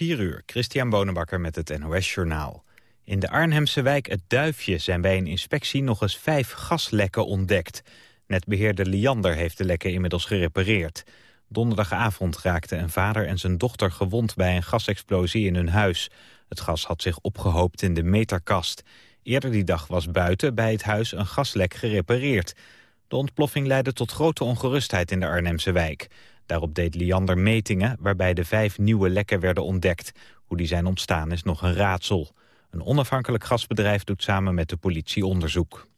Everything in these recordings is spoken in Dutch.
4 uur, Christian Bonenbakker met het NOS Journaal. In de Arnhemse wijk Het Duifje zijn bij een inspectie nog eens vijf gaslekken ontdekt. Netbeheerder Liander heeft de lekken inmiddels gerepareerd. Donderdagavond raakten een vader en zijn dochter gewond bij een gasexplosie in hun huis. Het gas had zich opgehoopt in de meterkast. Eerder die dag was buiten bij het huis een gaslek gerepareerd. De ontploffing leidde tot grote ongerustheid in de Arnhemse wijk. Daarop deed Liander metingen waarbij de vijf nieuwe lekken werden ontdekt. Hoe die zijn ontstaan is nog een raadsel. Een onafhankelijk gasbedrijf doet samen met de politie onderzoek.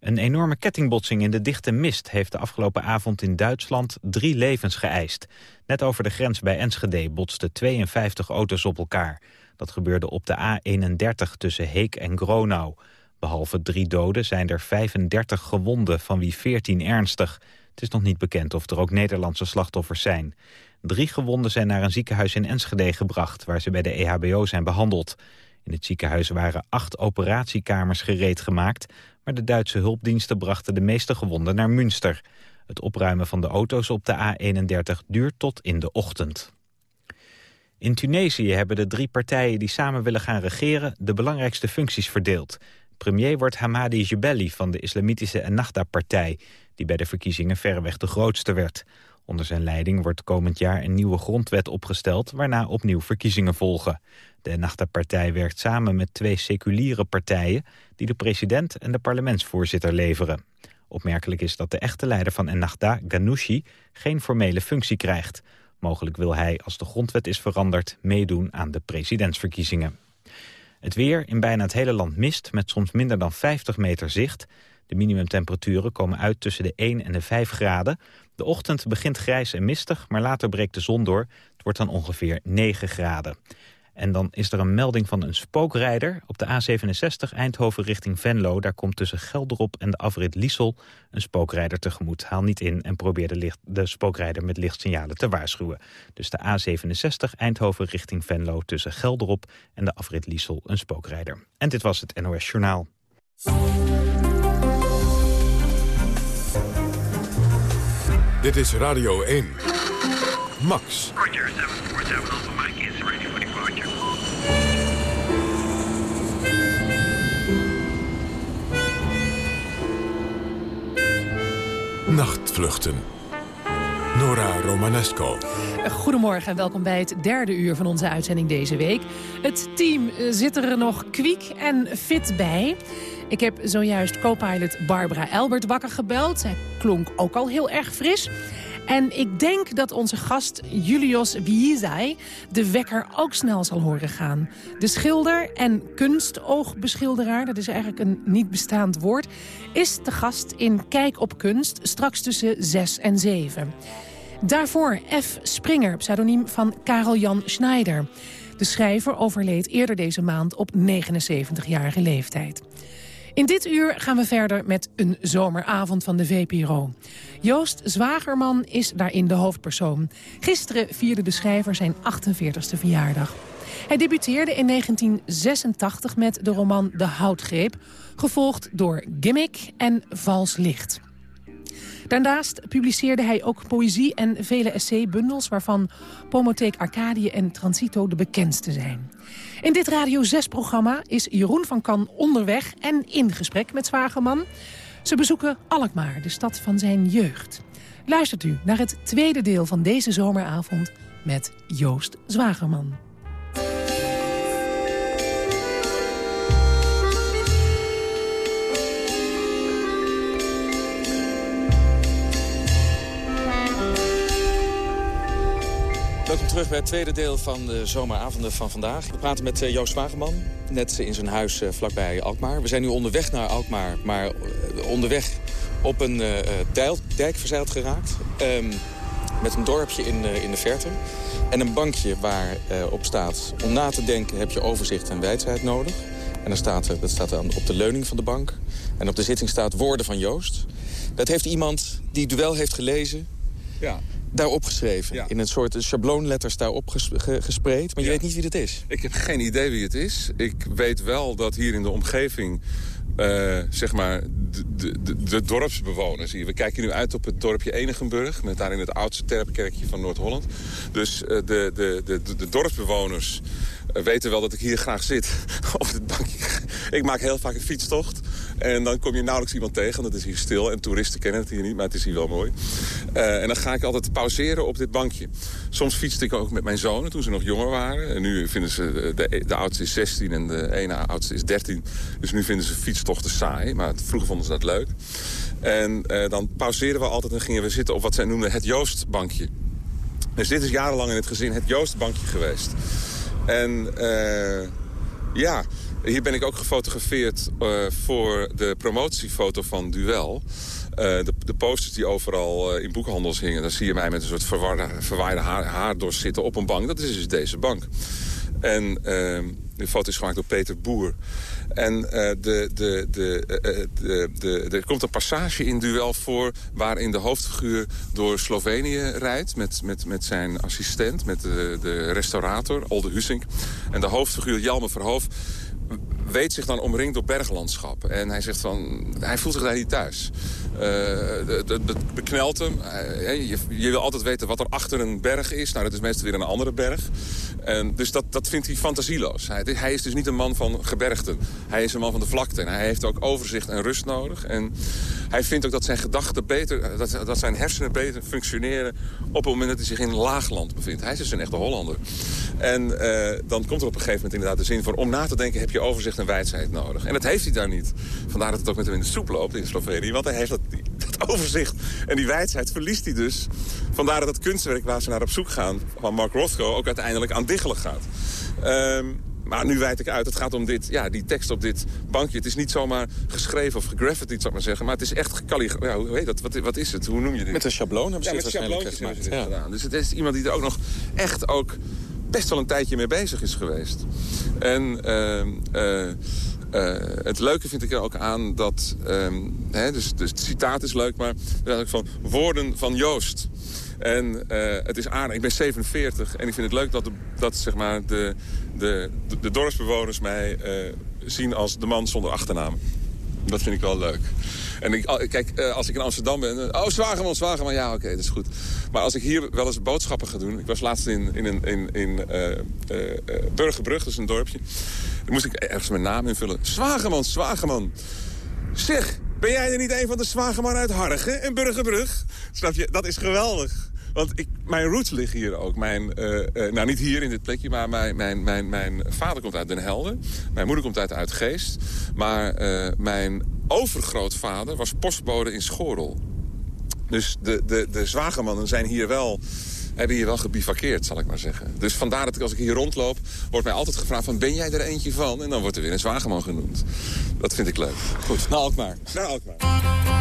Een enorme kettingbotsing in de dichte mist heeft de afgelopen avond in Duitsland drie levens geëist. Net over de grens bij Enschede botsten 52 auto's op elkaar. Dat gebeurde op de A31 tussen Heek en Gronau. Behalve drie doden zijn er 35 gewonden, van wie 14 ernstig. Het is nog niet bekend of er ook Nederlandse slachtoffers zijn. Drie gewonden zijn naar een ziekenhuis in Enschede gebracht... waar ze bij de EHBO zijn behandeld. In het ziekenhuis waren acht operatiekamers gereed gemaakt... maar de Duitse hulpdiensten brachten de meeste gewonden naar Münster. Het opruimen van de auto's op de A31 duurt tot in de ochtend. In Tunesië hebben de drie partijen die samen willen gaan regeren... de belangrijkste functies verdeeld. Premier wordt Hamadi Jebeli van de islamitische Ennahda-partij... die bij de verkiezingen verreweg de grootste werd. Onder zijn leiding wordt komend jaar een nieuwe grondwet opgesteld... waarna opnieuw verkiezingen volgen. De Ennahda-partij werkt samen met twee seculiere partijen... die de president en de parlementsvoorzitter leveren. Opmerkelijk is dat de echte leider van Ennahda, Ghanouchi... geen formele functie krijgt. Mogelijk wil hij, als de grondwet is veranderd... meedoen aan de presidentsverkiezingen. Het weer in bijna het hele land mist, met soms minder dan 50 meter zicht. De minimumtemperaturen komen uit tussen de 1 en de 5 graden. De ochtend begint grijs en mistig, maar later breekt de zon door. Het wordt dan ongeveer 9 graden. En dan is er een melding van een spookrijder op de A67 Eindhoven richting Venlo. Daar komt tussen Gelderop en de afrit Liesel een spookrijder tegemoet. Haal niet in en probeer de, de spookrijder met lichtsignalen te waarschuwen. Dus de A67 Eindhoven richting Venlo tussen Gelderop en de afrit Liesel een spookrijder. En dit was het NOS Journaal. Dit is Radio 1. Max. Roger, 747 Alpha Mike is ready for departure. Nachtvluchten. Nora Romanesco. Goedemorgen en welkom bij het derde uur van onze uitzending deze week. Het team eh, zit er nog kwiek en fit bij. Ik heb zojuist co-pilot Barbara Elbert wakker gebeld. Zij klonk ook al heel erg fris. En ik denk dat onze gast Julius Wiezai de wekker ook snel zal horen gaan. De schilder en kunstoogbeschilderaar, dat is eigenlijk een niet bestaand woord... is de gast in Kijk op Kunst, straks tussen 6 en 7. Daarvoor F. Springer, pseudoniem van Karel Jan Schneider. De schrijver overleed eerder deze maand op 79-jarige leeftijd. In dit uur gaan we verder met een zomeravond van de VPRO. Joost Zwagerman is daarin de hoofdpersoon. Gisteren vierde de schrijver zijn 48e verjaardag. Hij debuteerde in 1986 met de roman De Houtgreep... gevolgd door Gimmick en Vals Licht. Daarnaast publiceerde hij ook poëzie en vele essaybundels... waarvan Pomotheek Arcadië en Transito de bekendste zijn. In dit Radio 6-programma is Jeroen van Kan onderweg en in gesprek met Zwagerman. Ze bezoeken Alkmaar, de stad van zijn jeugd. Luistert u naar het tweede deel van deze zomeravond met Joost Zwagerman. Welkom terug bij het tweede deel van de zomeravonden van vandaag. We praten met eh, Joost Wageman, net in zijn huis eh, vlakbij Alkmaar. We zijn nu onderweg naar Alkmaar, maar eh, onderweg op een dijk, verzeild geraakt. Ehm, met een dorpje in, in de verte. En een bankje waar op staat, om na te denken heb je overzicht en wijsheid nodig. En daar staat, dat staat dan op de leuning van de bank. En op de zitting staat woorden van Joost. Dat heeft iemand die duel heeft gelezen... Ja daarop geschreven. In een soort schabloonletters daarop ges gespreid. Maar je weet niet wie het is. Ik heb geen idee wie het is. Ik weet wel dat hier in de omgeving eh, zeg maar, de, de, de, dorpsbewoners hier. We kijken nu uit op het dorpje Enigenburg... met daarin het oudste terpkerkje van Noord-Holland. Dus de, de, de, de, de dorpsbewoners weten wel dat ik hier graag zit op dit bankje. Ik maak heel vaak een fietstocht. En dan kom je nauwelijks iemand tegen, want het is hier stil. En toeristen kennen het hier niet, maar het is hier wel mooi. En dan ga ik altijd pauzeren op dit bankje. Soms fietste ik ook met mijn zonen toen ze nog jonger waren. En nu vinden ze, de, de oudste is 16 en de ene oudste is 13. Dus nu vinden ze fietstochten saai. Maar vroeger vonden ze dat leuk. En uh, dan pauzeerden we altijd en gingen we zitten op wat zij noemden het Joostbankje. Dus dit is jarenlang in het gezin het Joostbankje geweest. En uh, ja, hier ben ik ook gefotografeerd uh, voor de promotiefoto van Duel. Uh, de, de, posters die overal uh, in boekhandels hingen... dan zie je mij met een soort verwarde, verwaaide haar, haardors zitten op een bank. Dat is dus deze bank. En de foto is gemaakt door Peter Boer. En de, de, de, er komt een passage in Duel voor... waarin de hoofdfiguur door Slovenië rijdt... met, met, met zijn assistent, met de, restaurator, Olde Husink. En de hoofdfiguur, Jelme Verhoofd weet zich dan omringd door berglandschap. En hij zegt van, hij voelt zich daar niet thuis. Het uh, beknelt hem. Uh, je, je, wil altijd weten wat er achter een berg is. Nou, dat is meestal weer een andere berg. En dus dat, dat vindt hij fantasieloos. Hij, hij, is dus niet een man van gebergten. Hij is een man van de vlakte. En hij heeft ook overzicht en rust nodig. En hij vindt ook dat zijn gedachten beter, dat, dat zijn hersenen beter functioneren... op het moment dat hij zich in laagland bevindt. Hij is dus een echte Hollander. En uh, dan komt er op een gegeven moment inderdaad de zin van... om na te denken heb je overzicht en wijsheid nodig. En dat heeft hij daar niet. Vandaar dat het ook met hem in de soep loopt in Slovenië. Want hij heeft dat, dat overzicht en die wijsheid verliest hij dus. Vandaar dat het kunstwerk waar ze naar op zoek gaan... van Mark Rothko ook uiteindelijk aan diggelen gaat. Um, maar nu wijd ik uit, het gaat om dit, ja, die tekst op dit bankje. Het is niet zomaar geschreven of gegraffiti, zou ik maar zeggen. Maar het is echt. Ja, hoe heet dat? Wat, wat, is het? Hoe noem je dit? Met een schabloon hebben ze ja, dit waarschijnlijk gemaakt. Ja. gedaan. Dus het is iemand die er ook nog echt ook best wel een tijdje mee bezig is geweest. En uh, uh, uh, het leuke vind ik er ook aan dat... Um, hè, dus, dus, het citaat is leuk, maar van woorden van Joost. En uh, het is aardig. Ik ben 47 en ik vind het leuk dat, de, dat zeg maar, de, de, de, dorpsbewoners mij uh, zien als de man zonder achternaam. Dat vind ik wel leuk. En ik, kijk, uh, als ik in Amsterdam ben... oh, Zwageman, Zwageman, ja, oké, dat is goed. Maar als ik hier wel eens boodschappen ga doen... Ik was laatst in, in, in, in, in Burgerbrug, dat is een dorpje. Dan moest ik ergens mijn naam invullen. Zwageman, Zwageman. Zeg, ben jij er niet een van de Zwageman uit Hargen en Burgerbrug? Snap je? Dat is geweldig. Want ik, mijn roots liggen hier ook. Mijn, nou, niet hier in dit plekje, maar mijn, mijn, mijn, mijn vader komt uit Den Helder. Mijn moeder komt uit Uitgeest. Maar mijn overgrootvader was postbode in Schorel. Dus de, de, de zwagermannen zijn hier wel hebben hier wel gebivakkeerd, zal ik maar zeggen. Dus vandaar dat ik als ik hier rondloop, wordt mij altijd gevraagd van... ben jij er eentje van? En dan wordt er weer een zwagerman genoemd. Dat vind ik leuk. Goed, naar Alkmaar. Naar Alkmaar.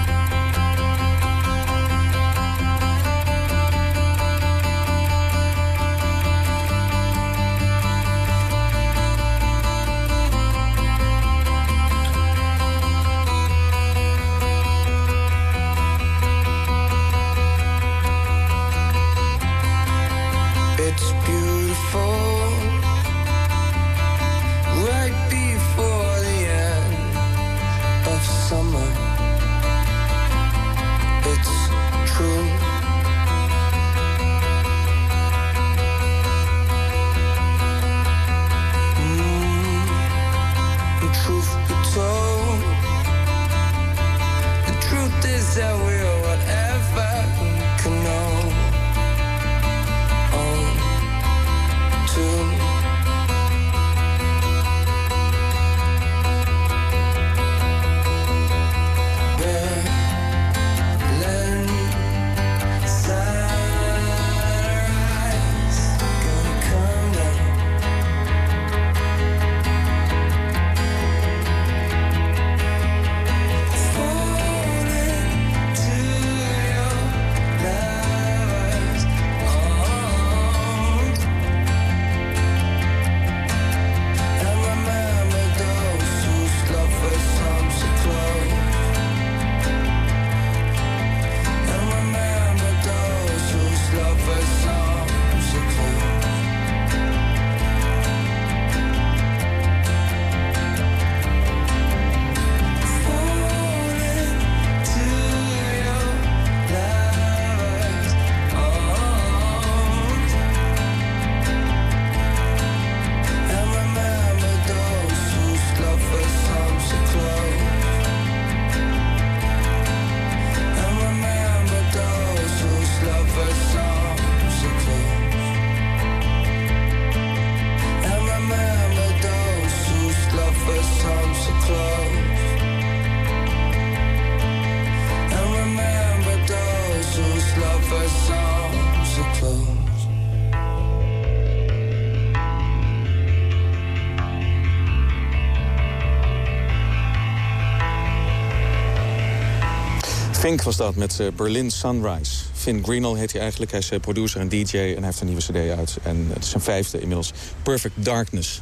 Was dat met uh, Berlin Sunrise. Finn Greenall heet hij eigenlijk. Hij is uh, producer en DJ en hij heeft een nieuwe cd uit. En het is zijn vijfde inmiddels. Perfect Darkness.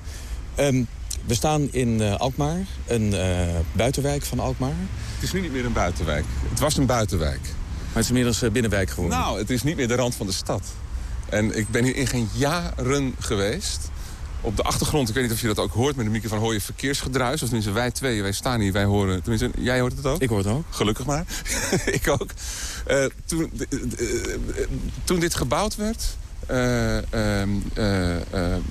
Um, we staan in uh, Alkmaar, een buitenwijk van Alkmaar. Het is nu niet meer een buitenwijk. Het was een buitenwijk. Maar het is inmiddels binnenwijk geworden. Nou, het is niet meer de rand van de stad. En ik ben hier in geen jaren geweest. Op de achtergrond, ik weet niet of je dat ook hoort... met de microfoon hoor je verkeersgedruis. Of tenminste, wij twee, wij staan hier, wij horen... Tenminste, jij hoort het ook? Ik hoor het ook. Gelukkig maar. ik ook. Uh, toen, uh, toen dit gebouwd werd... Uh,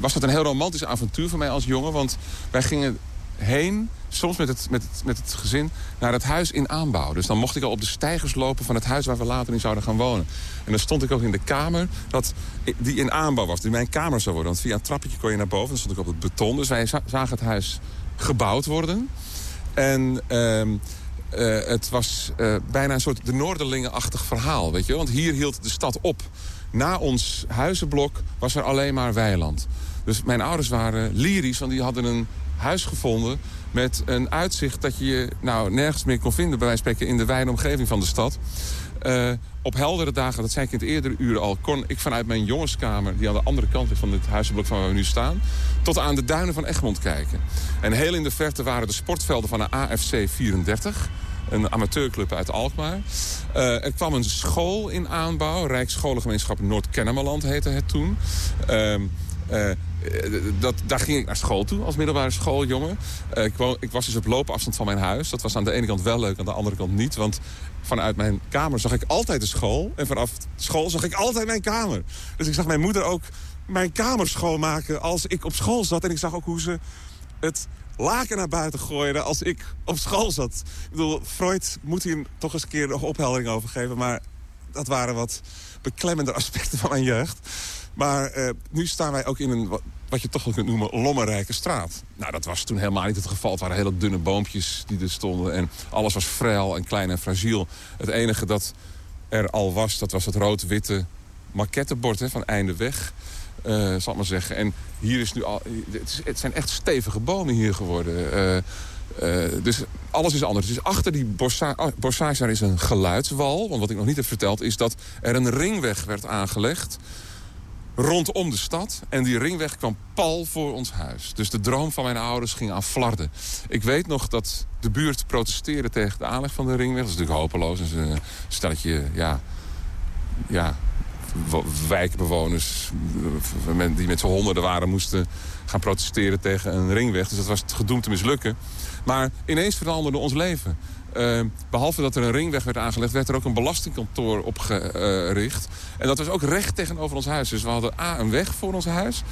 was dat een heel romantisch avontuur voor mij als jongen. Want wij gingen heen, soms met het, met, het, met het gezin, naar het huis in aanbouw. Dus dan mocht ik al op de stijgers lopen van het huis waar we later in zouden gaan wonen. En dan stond ik ook in de kamer dat, die in aanbouw was, die mijn kamer zou worden. Want via een trappetje kon je naar boven, dan stond ik op het beton. Dus wij zagen het huis gebouwd worden. En... Uh, uh, het was uh, bijna een soort de Noorderlingen-achtig verhaal, weet je Want hier hield de stad op. Na ons huizenblok was er alleen maar weiland. Dus mijn ouders waren lyrisch, want die hadden een huis gevonden... met een uitzicht dat je je nou, nergens meer kon vinden... bij wijze van spreken in de wijde omgeving van de stad. Uh, op heldere dagen, dat zei ik in het eerdere uur al... kon ik vanuit mijn jongenskamer, die aan de andere kant is van het huizenblok van waar we nu staan... tot aan de duinen van Egmond kijken. En heel in de verte waren de sportvelden van de AFC 34 een amateurclub uit Alkmaar. Uh, er kwam een school in aanbouw, Rijksscholengemeenschap Noord-Kennemerland heette het toen. Uh, uh, dat, daar ging ik naar school toe als middelbare schooljongen. Uh, ik, woon, ik, was dus op loopafstand van mijn huis. Dat was aan de ene kant wel leuk, aan de andere kant niet. Want vanuit mijn kamer zag ik altijd de school. En vanaf school zag ik altijd mijn kamer. Dus ik zag mijn moeder ook mijn kamer schoonmaken als ik op school zat. En ik zag ook hoe ze het laken naar buiten gooide als ik op school zat. Ik bedoel, Freud moet hier toch eens een keer nog opheldering over geven. Maar dat waren wat beklemmende aspecten van mijn jeugd. Maar uh, nu staan wij ook in een, wat je toch wel kunt noemen, lommerrijke straat. Nou, dat was toen helemaal niet het geval. Het waren hele dunne boompjes die er stonden. En alles was frail en klein en fragiel. Het enige dat er al was, dat was het rood-witte maquettebord hè, van Einde Weg. Uh, zal ik maar zeggen. En hier is nu al... Het, zijn echt stevige bomen hier geworden. Uh, dus alles is anders. Dus achter die bossage daar is een geluidswal. Want wat ik nog niet heb verteld is dat er een ringweg werd aangelegd rondom de stad. En die ringweg kwam pal voor ons huis. Dus de droom van mijn ouders ging aan flarden. Ik weet nog dat de buurt protesteerde tegen de aanleg van de ringweg. Dat is natuurlijk hopeloos. Een stelletje, ja, ja, wijkbewoners die met z'n honderden waren... moesten gaan protesteren tegen een ringweg. Dus dat was gedoemd te mislukken. Maar ineens veranderde ons leven. Uh, behalve dat er een ringweg werd aangelegd... werd er ook een belastingkantoor opgericht. En dat was ook recht tegenover ons huis. Dus we hadden A, een weg voor ons huis.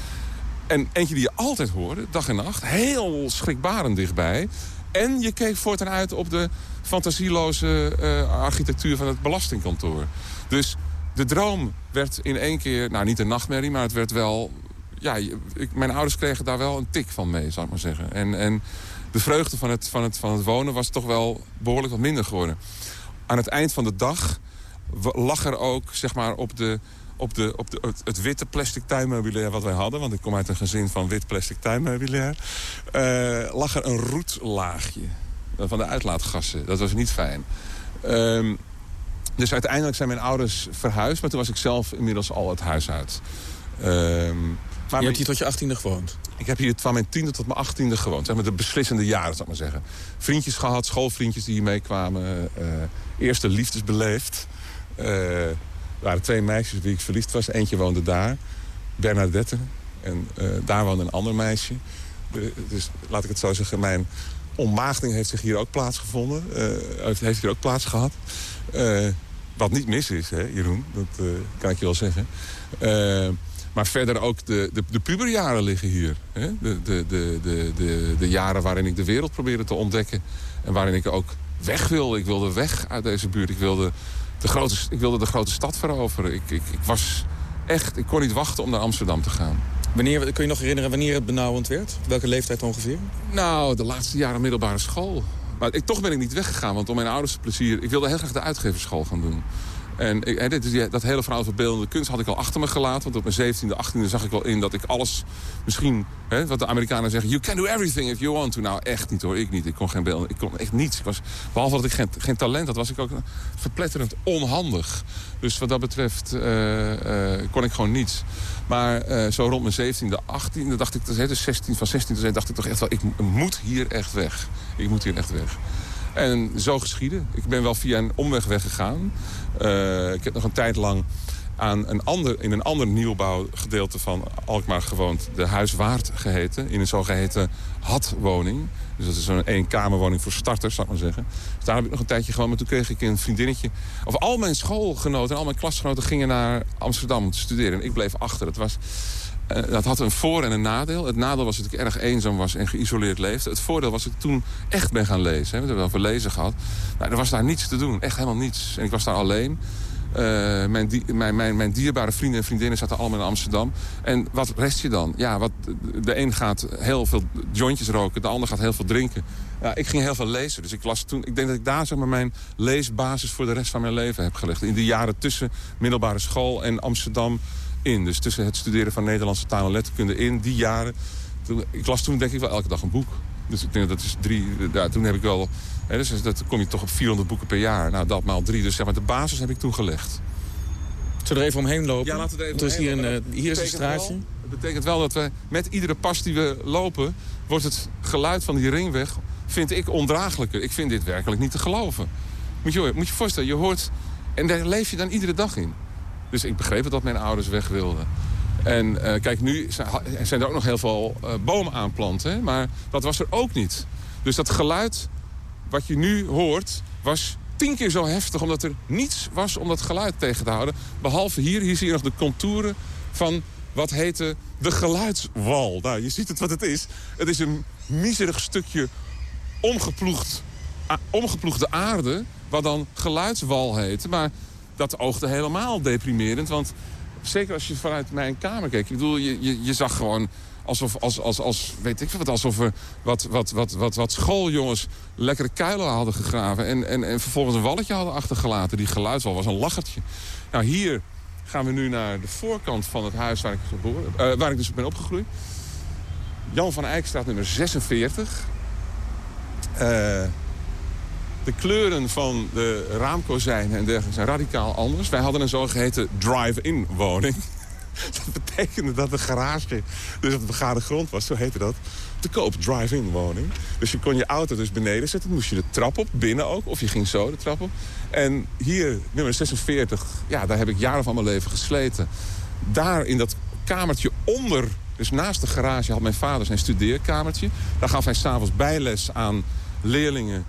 En eentje die je altijd hoorde, dag en nacht. Heel schrikbarend dichtbij. En je keek voortaan uit op de fantasieloze uh, architectuur van het belastingkantoor. Dus de droom werd in één keer, nou niet een nachtmerrie... maar het werd wel... Ja, ik, mijn ouders kregen daar wel een tik van mee, zou ik maar zeggen. En... en de vreugde van het, van, het, van het wonen was toch wel behoorlijk wat minder geworden. Aan het eind van de dag lag er ook zeg maar, op, de, op, de, op de, het, witte plastic tuinmeubilair wat wij hadden... want ik kom uit een gezin van wit plastic tuinmeubilair... Uh, lag er een roetlaagje van de uitlaatgassen. Dat was niet fijn. Um, dus uiteindelijk zijn mijn ouders verhuisd... maar toen was ik zelf inmiddels al het huis uit. Maar je hebt hier tot je achttiende gewoond? Ik heb hier van mijn tiende tot mijn achttiende gewoond. Zeg maar de beslissende jaren, zal ik maar zeggen. Vriendjes gehad, schoolvriendjes die hier meekwamen. Uh, eerste liefdes beleefd. Uh, er waren twee meisjes op wie ik verliefd was. Eentje woonde daar, Bernadette. En uh, daar woonde een ander meisje. dus laat ik het zo zeggen, mijn onmaagding heeft zich hier ook plaatsgevonden. heeft, heeft hier ook plaats gehad. wat niet mis is, hè, Jeroen. Dat kan ik je wel zeggen. Maar verder ook de, de, de puberjaren liggen hier. Hè? De, de, de, de, de, jaren waarin ik de wereld probeerde te ontdekken. En waarin ik ook weg wilde. Ik wilde weg uit deze buurt. Ik wilde de grote, ik wilde de grote stad veroveren. Ik, ik, ik was echt, ik kon niet wachten om naar Amsterdam te gaan. Wanneer, kun je nog herinneren wanneer het benauwend werd? Welke leeftijd ongeveer? Nou, de laatste jaren middelbare school. Maar ik, toch ben ik niet weggegaan, want om mijn ouders plezier... Ik wilde heel graag de uitgeverschool gaan doen. En dit dat hele verhaal van beeldende kunst had ik al achter me gelaten. Want op mijn 17e, 18e zag ik wel in dat ik alles misschien... Wat de Amerikanen zeggen, you can do everything if you want to. Nou, echt niet hoor, ik niet. Ik kon geen beelden, ik kon echt niets. Ik was, behalve dat ik geen, talent had, was ik ook verpletterend onhandig. Dus wat dat betreft eh, eh, kon ik gewoon niets. Maar eh, zo rond mijn 17e, 18e dacht ik, dus 16, van 16 tot 17 dacht ik toch echt wel, ik moet hier echt weg. Ik moet hier echt weg. En zo geschieden. Ik ben wel via een omweg weggegaan. Eh, ik heb nog een tijd lang aan een ander, in een ander nieuwbouwgedeelte van Alkmaar gewoond. De Huiswaard geheten. In een zogeheten hadwoning. Dus dat is zo'n eenkamerwoning voor starters, zou ik maar zeggen. Dus daar heb ik nog een tijdje gewoond. Maar toen kreeg ik een vriendinnetje. Of al mijn schoolgenoten en al mijn klasgenoten gingen naar Amsterdam te studeren. En ik bleef achter. Dat was... Eh, dat had een voor- en een nadeel. Het nadeel was dat ik erg eenzaam was en geïsoleerd leefde. Het voordeel was dat ik toen echt ben gaan lezen. Hè. We hebben het over lezen gehad. Nou, er was daar niets te doen. Echt helemaal niets. En ik was daar alleen. Eh, mijn, mijn, mijn dierbare vrienden en vriendinnen zaten allemaal in Amsterdam. En wat rest je dan? Ja, wat, de een gaat heel veel jointjes roken, de ander gaat heel veel drinken. Ja, ik ging heel veel lezen. Dus ik, las toen, ik denk dat ik daar zeg maar, mijn leesbasis voor de rest van mijn leven heb gelegd. In de jaren tussen middelbare school en Amsterdam in. Dus tussen het studeren van Nederlandse taal en letterkunde in, die jaren. Toen, ik las toen denk ik wel elke dag een boek. Dus ik denk dat is drie... Ja, toen heb ik wel... Hè, dus dat kom je toch op 400 boeken per jaar. Nou, dat maal drie. Dus zeg maar, de basis heb ik toen gelegd. Zullen we er even omheen lopen? Ja, laten we er even er hier, een, eh, hier is een straatje. Het betekent wel dat we met iedere pas die we lopen... wordt het geluid van die ringweg, vind ik, ondraaglijker. Ik vind dit werkelijk niet te geloven. Moet je, moet je voorstellen, je hoort... En daar leef je dan iedere dag in. Dus ik begreep dat mijn ouders weg wilden. En eh, kijk, nu zijn, er ook nog heel veel eh, bomen aanplanten. Maar dat was er ook niet. Dus dat geluid wat je nu hoort was tien keer zo heftig... omdat er niets was om dat geluid tegen te houden. Behalve hier, hier zie je nog de contouren van wat heette de geluidswal. Nou, je ziet het wat het is. Het is een miserig stukje omgeploegde aarde... wat dan geluidswal heette. Maar dat oogde helemaal deprimerend. Want zeker als je vanuit mijn kamer keek... ik bedoel, je, je, zag gewoon alsof, als, als, als, weet ik wat, alsof er wat, wat, wat, wat, wat schooljongens lekkere kuilen hadden gegraven... En, en, en vervolgens een walletje hadden achtergelaten. Die geluidswal was een lachertje. Nou, hier gaan we nu naar de voorkant van het huis waar ik, geboren, eh, waar ik dus ben opgegroeid. Jan van Eyckstraat nummer 46. Eh, de kleuren van de raamkozijnen en dergelijke zijn radicaal anders. Wij hadden een zogeheten drive-in woning. Dat betekende dat de garage, dus dat begane grond was, zo heette dat, te koop drive-in woning. Dus je kon je auto dus beneden zetten, moest je de trap op, binnen ook, of je ging zo de trap op. En hier, nummer 46, ja, daar heb ik jaren van mijn leven gesleten. Daar in dat kamertje onder, dus naast de garage, had mijn vader zijn studeerkamertje. Daar gaf hij s'avonds bijles aan leerlingen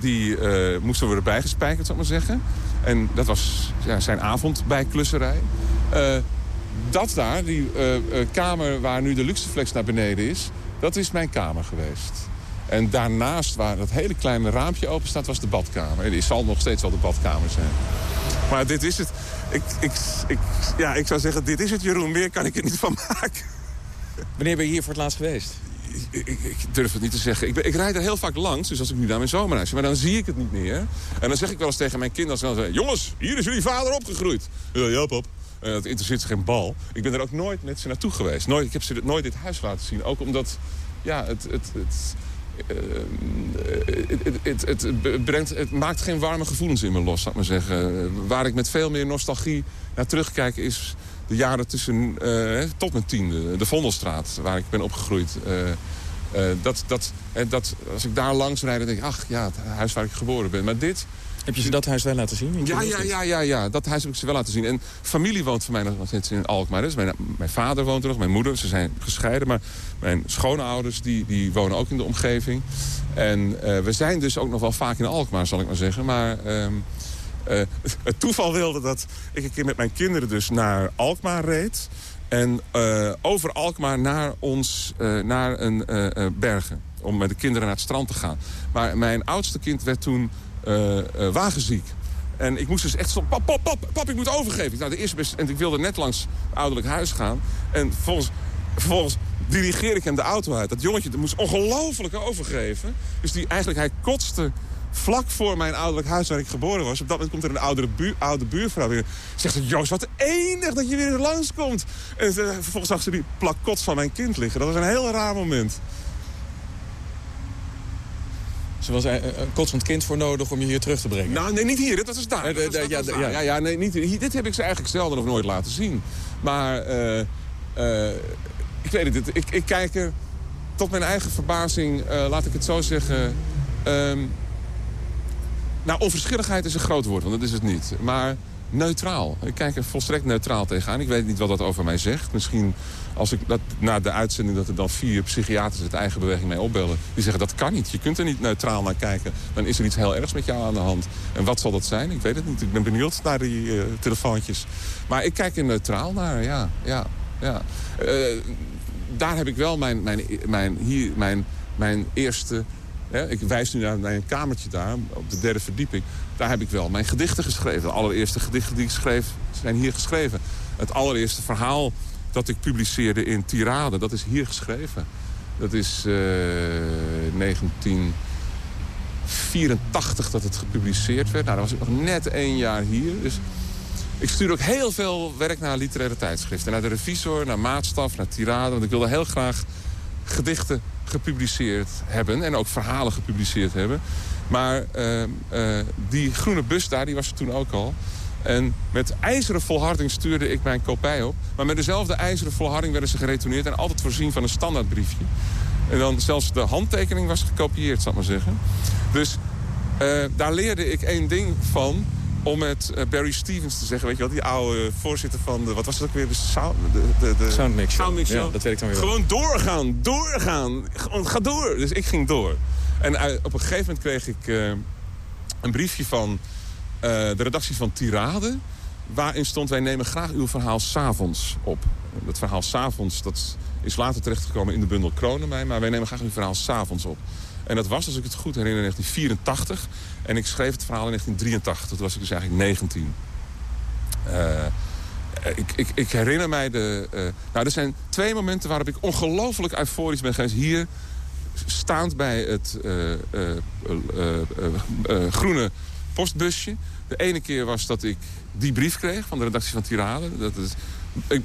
die eh, moesten worden bijgespijkerd, zou ik maar zeggen. En dat was ja, zijn avondbijklusserij. Eh, dat daar, die eh, eh, kamer waar nu de Luxeflex naar beneden is... dat is mijn kamer geweest. En daarnaast, waar dat hele kleine raampje open staat, was de badkamer. En die zal nog steeds wel de badkamer zijn. Maar dit is het. Ik, ik, ik, ja, ik zou zeggen, dit is het, Jeroen. Meer kan ik er niet van maken. Wanneer ben je hier voor het laatst geweest? Ik, durf het niet te zeggen. Ik, ik rijd er heel vaak langs, dus als ik nu naar mijn zomerhuis maar dan zie ik het niet meer. En dan zeg ik wel eens tegen mijn kinderen, als zeggen, jongens, hier is jullie vader opgegroeid. Ja, ja pap. En dat interesseert ze geen bal. Ik ben er ook nooit met ze naartoe geweest. Nooit, ik heb ze nooit dit huis laten zien. Ook omdat, ja, het... het, het eh, het, het, brengt, het maakt geen warme gevoelens in me los, zou ik maar zeggen. Waar ik met veel meer nostalgie naar terugkijk is de jaren tussen eh, tot mijn tiende. De Vondelstraat, waar ik ben opgegroeid. Eh, dat, dat, dat, als ik daar langs rijd, dan denk ik, ach ja, het huis waar ik geboren ben. Maar dit, Heb je ze dat huis wel laten zien? ja, ja, ja, ja, ja, dat huis heb ik ze wel laten zien. En familie woont voor mij nog steeds in Alkmaar. Dus mijn, mijn vader woont er nog, mijn moeder, ze zijn gescheiden. Maar mijn schoonouders, die, die wonen ook in de omgeving. En we zijn dus ook nog wel vaak in Alkmaar, zal ik maar zeggen. Maar ehm, eh, het toeval wilde dat ik een keer met mijn kinderen dus naar Alkmaar reed. En eh, over Alkmaar naar ons, eh, naar een eh, eh, bergen. Om met de kinderen naar het strand te gaan. Maar mijn oudste kind werd toen eh, eh, wagenziek. En ik moest dus echt stoppen. Pap, pap, pap, ik moet overgeven. Nou, de eerste en ik wilde net langs ouderlijk huis gaan. En vervolgens, vervolgens dirigeer ik hem de auto uit. Dat jongetje moest ongelooflijk overgeven. Dus die, eigenlijk, hij kotste vlak voor mijn ouderlijk huis waar ik geboren was. Op dat moment komt er een oudere bu oude buurvrouw weer. Zegt ze, Joost, wat enig dat je weer langskomt. En vervolgens zag ze die plakots van mijn kind liggen. Dat was een heel raar moment. Ze was een, kotsend kind voor nodig om je hier terug te brengen. Nou, nee, niet hier. Dat was daar. Eh, Dat dat daar. ja. ja, ja, nee, niet hier. Dit heb ik ze eigenlijk zelden of nooit laten zien. Maar eh, eh, ik weet het. Ik, ik kijk er tot mijn eigen verbazing, laat ik het zo zeggen... ehm, nou, onverschilligheid is een groot woord, want dat is het niet. Maar neutraal. Ik kijk er volstrekt neutraal tegenaan. Ik weet niet wat dat over mij zegt. Misschien als ik dat, na de uitzending dat er dan vier psychiaters het eigen beweging mee opbellen. Die zeggen dat kan niet. Je kunt er niet neutraal naar kijken. Dan is er iets heel ergs met jou aan de hand. En wat zal dat zijn? Ik weet het niet. Ik ben benieuwd naar die eh, telefoontjes. Maar ik kijk er neutraal naar, ja. ja, ja. Eh, daar heb ik wel mijn, mijn, mijn, hier, mijn, mijn eerste... Ik wijs nu naar mijn kamertje daar, op de derde verdieping. Daar heb ik wel mijn gedichten geschreven. De allereerste gedichten die ik schreef, zijn hier geschreven. Het allereerste verhaal dat ik publiceerde in Tirade, dat is hier geschreven. Dat is eh 1984 dat het gepubliceerd werd. Nou, dan was ik nog net één jaar hier. Dus ik stuurde ook heel veel werk naar literaire tijdschriften. Naar de Revisor, naar Maatstaf, naar Tirade. Want ik wilde heel graag gedichten gepubliceerd hebben. En ook verhalen gepubliceerd hebben. Maar eh, eh, die groene bus daar, die was er toen ook al. En met ijzeren volharding stuurde ik mijn kopij op. Maar met dezelfde ijzeren volharding werden ze geretourneerd... en altijd voorzien van een standaardbriefje. En dan zelfs de handtekening was gekopieerd, zal ik maar zeggen. Dus eh, daar leerde ik één ding van om met eh, Barry Stevens te zeggen... weet je wel, die oude voorzitter van de... wat was het ook weer? De, sound, de, de, de Soundmix Show. Soundmix Show. Ja, dat weet ik dan weer. Gewoon doorgaan, doorgaan. Gewoon, ga door. Dus ik ging door. En uit- op een gegeven moment kreeg ik eh, een briefje van eh, de redactie van Tirade... waarin stond, wij nemen graag uw verhaal s'avonds op. Dat verhaal s'avonds, dat is later terechtgekomen in de bundel Kronenmijn... maar wij nemen graag uw verhaal s'avonds op. En dat was, als ik het goed herinner, in 1984. En ik schreef het verhaal in 1983. Toen was ik dus eigenlijk 19. Eh, ik, ik, ik herinner mij de... eh, nou, er zijn twee momenten waarop ik ongelooflijk euforisch ben geweest. Hier, staand bij het eh, eh, eh, eh, eh, eh, groene postbusje. De ene keer was dat ik die brief kreeg van de redactie van Tirade. Dat is, ik,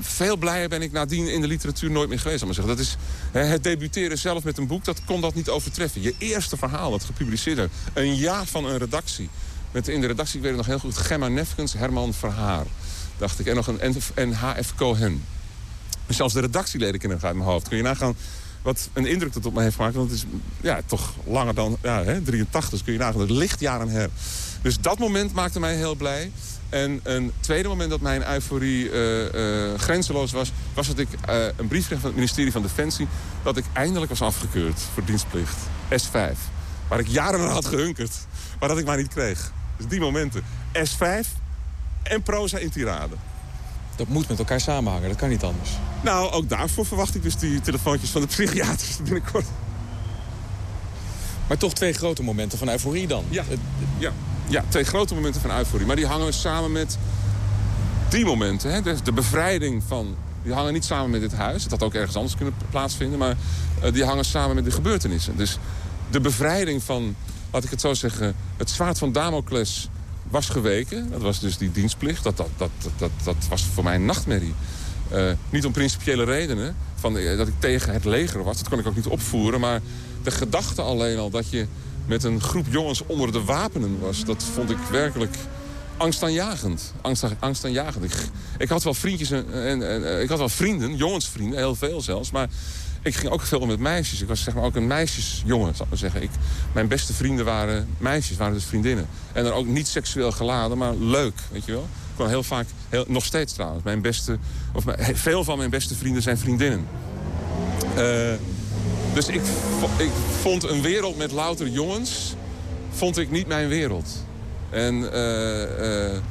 veel blijer ben ik nadien in de literatuur nooit meer geweest. Maar zeggen. Dat is, hè, het debuteren zelf met een boek, dat kon dat niet overtreffen. Je eerste verhaal dat gepubliceerd. Een jaar van een redactie. Met in de redactie, ik weet het nog heel goed, Gemma Nefkens, Herman Verhaar. Dacht ik. En nog een en, H.F. Cohen. Zelfs de redactie leed ik in uit mijn hoofd. Kun je nagaan wat een indruk dat op me heeft gemaakt. Want het is ja, toch langer dan ja, hè, 83. Dus kun je nagaan, het ligt jaren her. Dus dat moment maakte mij heel blij. En een tweede moment dat mijn euforie eh, eh, grenzeloos was... was dat ik eh, een brief kreeg van het ministerie van Defensie... dat ik eindelijk was afgekeurd voor dienstplicht. S5. Waar ik jaren naar had gehunkerd. Maar dat ik maar niet kreeg. Dus die momenten. S5 en proza in tirade. Dat moet met elkaar samenhangen, dat kan niet anders. Nou, ook daarvoor verwacht ik dus die telefoontjes van de psychiaters binnenkort. Maar toch twee grote momenten van euforie dan. Ja. Ja, ja twee grote momenten van euforie. Maar die hangen samen met die momenten. Hè? De bevrijding van... Die hangen niet samen met dit huis. Het had ook ergens anders kunnen plaatsvinden. Maar eh, die hangen samen met de gebeurtenissen. Dus de bevrijding van, laat ik het zo zeggen... Het zwaard van Damocles was geweken. Dat was dus die dienstplicht. Dat, dat, dat, dat, dat, dat was voor mij een nachtmerrie. Eh, niet om principiële redenen. Van, eh, dat ik tegen het leger was. Dat kon ik ook niet opvoeren. Maar de gedachte alleen al dat je met een groep jongens onder de wapenen was... dat vond ik werkelijk angstaanjagend. Angst, angstaanjagend. Ik, had wel vriendjes en, en, eh, ik had wel vrienden, jongensvrienden, heel veel zelfs. Maar ik ging ook veel met meisjes. Ik was zeg maar ook een meisjesjongen, zal ik zeggen. Ik, mijn beste vrienden waren meisjes, waren dus vriendinnen. En dan ook niet seksueel geladen, maar leuk, weet je wel. Ik kwam heel vaak, heel, nog steeds trouwens, mijn beste, of veel van mijn beste vrienden zijn vriendinnen. Eh, dus ik, ik vond een wereld met louter jongens, vond ik niet mijn wereld. En eh, eh,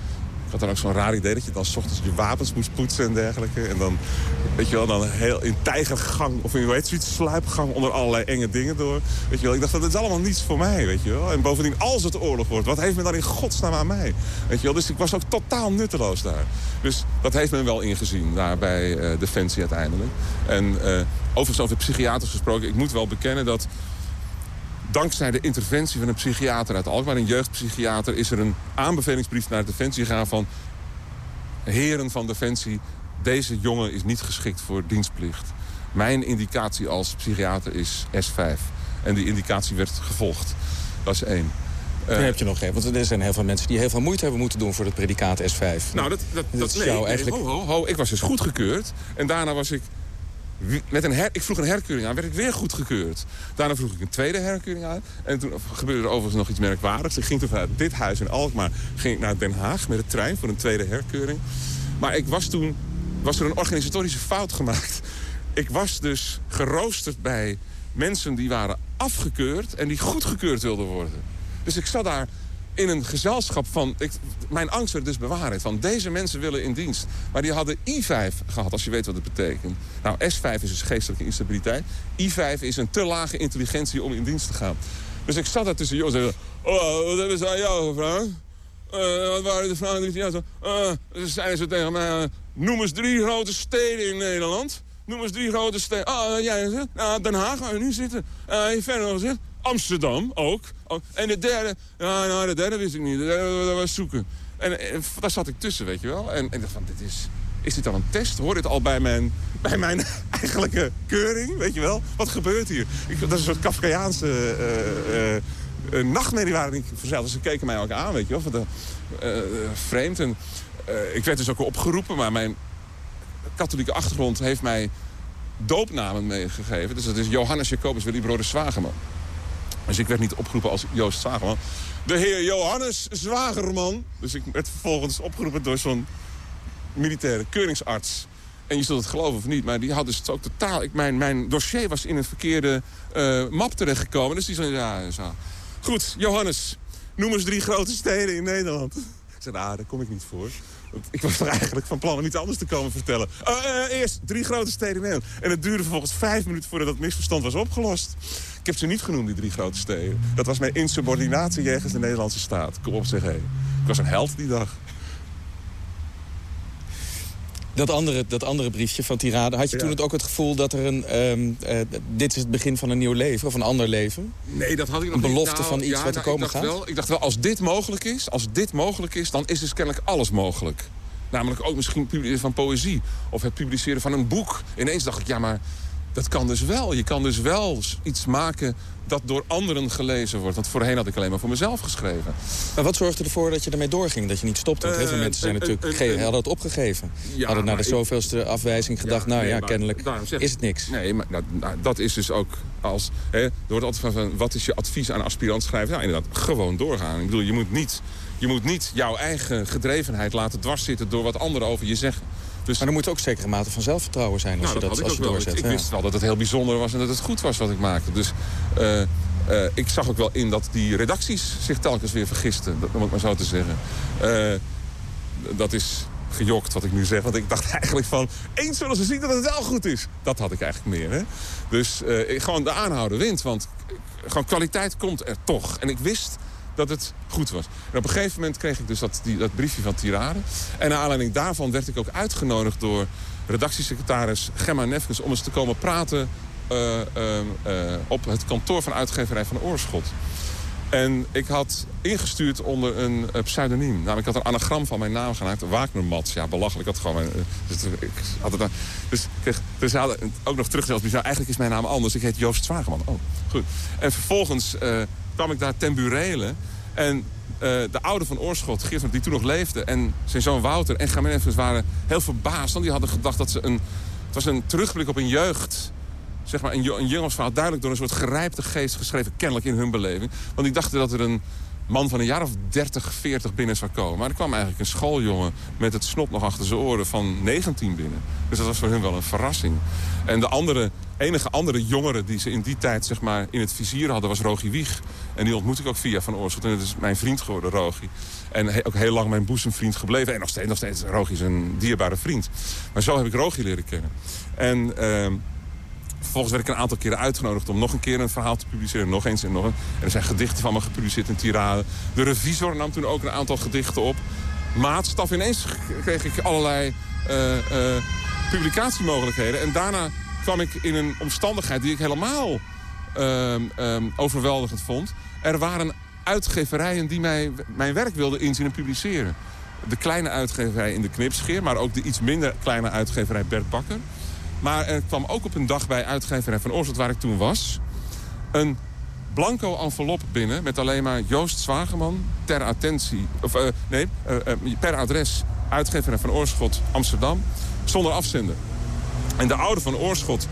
ik had dan ook zo'n raar idee dat je dan 's ochtends je wapens moest poetsen en dergelijke. En dan, weet je wel, dan heel in tijgergang of in, hoe heet zoiets, sluipgang onder allerlei enge dingen door. Weet je wel, ik dacht, dat is allemaal niets voor mij, weet je wel. En bovendien, als het oorlog wordt, wat heeft men dan in godsnaam aan mij? Weet je wel, dus ik was ook totaal nutteloos daar. Dus dat heeft men wel ingezien daar bij eh, Defensie uiteindelijk. En eh, overigens over psychiaters gesproken, ik moet wel bekennen dat dankzij de interventie van een psychiater uit Alkmaar... een jeugdpsychiater, is er een aanbevelingsbrief naar Defensie gegaan van... heren van Defensie, deze jongen is niet geschikt voor dienstplicht. Mijn indicatie als psychiater is S5. En die indicatie werd gevolgd. Dat is één. Uh, heb je nog geen. Want er zijn heel veel mensen die heel veel moeite hebben moeten doen voor het predicaat S5. Nou, dat, dat, dat, is jou eigenlijk... Ho, ho, ho, ik was dus goedgekeurd. En daarna was ik... Met een her, ik vroeg een herkeuring aan, werd ik weer goedgekeurd. Daarna vroeg ik een tweede herkeuring aan. En toen gebeurde er overigens nog iets merkwaardigs. Ik ging toen vanuit dit huis in Alkmaar ging ik naar Den Haag met de trein voor een tweede herkeuring. Maar ik was toen was er een organisatorische fout gemaakt. Ik was dus geroosterd bij mensen die waren afgekeurd... en die goedgekeurd wilden worden. Dus ik zat daar in een gezelschap van... Ik, mijn angst werd dus bewaarheid. Van deze mensen willen in dienst. Maar die hadden I5 gehad, als je weet wat het betekent. Nou, S5 is dus geestelijke instabiliteit. I5 is een te lage intelligentie om in dienst te gaan. Dus ik zat daar tussen jongens en. Oh, wat hebben ze aan jou gevraagd? Uh, wat waren de vragen die jou zo... Uh, ze zeiden ze tegen mij... noem eens drie grote steden in Nederland. Noem eens drie grote steden. Ah, jij zegt... Nou, Den Haag waar we nu zitten. Uh, verder nog gezegd... Amsterdam ook. Oh, en de derde, nou, de derde wist ik niet. Dat was zoeken. En, daar zat ik tussen, weet je wel. En, en dacht van, dit is, is dit al een test? Hoort dit al bij mijn, bij mijn eigenlijke keuring, weet je wel? Wat gebeurt hier? Ik, dat is een soort Kafkaiaanse uh, uh, nachtmerrie waar ik ze keken mij ook aan, weet je wel. Van de, vreemd. Ik werd dus ook opgeroepen, maar mijn katholieke achtergrond heeft mij doopnamen meegegeven. Dus dat is Johannes Jacobus Willibrodus Zwageman. Dus ik werd niet opgeroepen als Joost Zwagerman. De heer Johannes Zwagerman. Dus ik werd vervolgens opgeroepen door zo'n militaire keuringsarts. En je zult het geloven of niet, maar die had dus ook totaal... Ik, mijn, mijn dossier was in een verkeerde uh, map terechtgekomen. Dus die zei, ja, zo. Goed, Johannes, noem eens drie grote steden in Nederland. Ik zei, nou, daar kom ik niet voor. Ik was er eigenlijk van plan om iets anders te komen vertellen. Uh, eerst drie grote steden in Nederland. En het duurde vervolgens vijf minuten voordat dat misverstand was opgelost. Ik heb ze niet genoemd, die drie grote steden. Dat was mijn insubordinatie jegens de Nederlandse staat. Kom op zeg, hé. Ik was een held die dag. Dat andere, dat andere briefje van Tirade, had je toen het ook het gevoel dat er een... Um, uh, dit is het begin van een nieuw leven, of een ander leven? Nee, dat had ik nog Een belofte niet. Nou, van iets ja, wat er nou, komen ik dacht gaat? Wel, ik dacht wel, als dit mogelijk is, als dit mogelijk is... dan is dus kennelijk alles mogelijk. Namelijk ook misschien het publiceren van poëzie. Of het publiceren van een boek. Ineens dacht ik, ja, maar dat kan dus wel. Je kan dus wel iets maken dat door anderen gelezen wordt. Want voorheen had ik alleen maar voor mezelf geschreven. Maar wat zorgde ervoor dat je ermee doorging? Dat je niet stopte? Want heel veel Eh, mensen zijn eh, natuurlijk, eh, hadden het opgegeven. Ja, hadden na maar de zoveelste afwijzing gedacht... nou nee, ja, maar kennelijk zeg is het niks. Nee, maar nou, nou, dat is dus ook als... Hè, er wordt altijd van, van, wat is je advies aan aspirant schrijven? Nou, inderdaad, gewoon doorgaan. Ik bedoel, je moet niet, je moet niet jouw eigen gedrevenheid laten dwarszitten... door wat anderen over je zeggen. Dus, Maar er moet ook zekere mate van zelfvertrouwen zijn... als nou, je dat ik als je. Ik, doorzet. ik ja. wist wel dat het heel bijzonder was en dat het goed was wat ik maakte. Dus eh, eh, ik zag ook wel in dat die redacties zich telkens weer vergisten. Dat, om het maar zo te zeggen. Eh, dat is gejokt wat ik nu zeg. Want ik dacht eigenlijk van... eens zullen ze zien dat het wel goed is. Dat had ik eigenlijk meer. Hè? Dus ik- gewoon de aanhouden wint. Want gewoon kwaliteit komt er toch. En ik wist dat het goed was. En op een gegeven moment kreeg ik dus dat, die, dat briefje van Tirade. En naar aanleiding daarvan werd ik ook uitgenodigd door redactiesecretaris Gemma Nefkens... om eens te komen praten eh, eh, eh, op het kantoor van uitgeverij van Oorschot. En ik had ingestuurd onder een pseudoniem. Namelijk, ik had een anagram van mijn naam gemaakt. Wagner Mats. Ja, belachelijk. Ik had gewoon dus, ik had het, dus, kreeg, dus ook nog teruggesteld. bizar. Eigenlijk is mijn naam anders. Ik heet Joost Zwageman. Oh, goed. En vervolgens kwam ik daar ten burele. En eh, de oude van Oorschot, Geert, die toen nog leefde... en zijn zoon Wouter en Gamen Evans waren heel verbaasd. Want die hadden gedacht dat ze een... Het was een terugblik op een jeugd zeg maar, een, een jongensverhaal duidelijk door een soort gerijpte geest geschreven. Kennelijk in hun beleving. Want die dachten dat er een man van een jaar of 30, 40 binnen zou komen. Maar er kwam eigenlijk een schooljongen met het snot nog achter zijn oren van 19 binnen. Dus dat was voor hun wel een verrassing. En de andere, enige andere jongere die ze in die tijd zeg maar, in het vizier hadden was Rogie Wieg. En die ontmoet ik ook via Van Oorschot. En dat is mijn vriend geworden, Rogie. En ook heel lang mijn boezemvriend gebleven. En nog steeds, nog steeds Rogie is een dierbare vriend. Maar zo heb ik Rogie leren kennen. En... ehm, Vervolgens werd ik een aantal keren uitgenodigd om nog een keer een verhaal te publiceren. Nog eens en nog er zijn gedichten van me gepubliceerd in tirade. De revisor nam toen ook een aantal gedichten op. Maatstaf ineens kreeg ik allerlei eh, eh, publicatiemogelijkheden. En daarna kwam ik in een omstandigheid die ik helemaal ehm, ehm, overweldigend vond. Er waren uitgeverijen die mij, mijn werk wilden inzien en publiceren. De kleine uitgeverij in de Knipscheer, maar ook de iets minder kleine uitgeverij Bert Bakker. Maar er kwam ook op een dag bij uitgeverij van Oorschot, waar ik toen was... een blanco envelop binnen met alleen maar Joost Zwageman ter attentie. Of eh, nee, eh, eh, per adres uitgeverij van Oorschot Amsterdam zonder afzender. En de oude van Oorschot,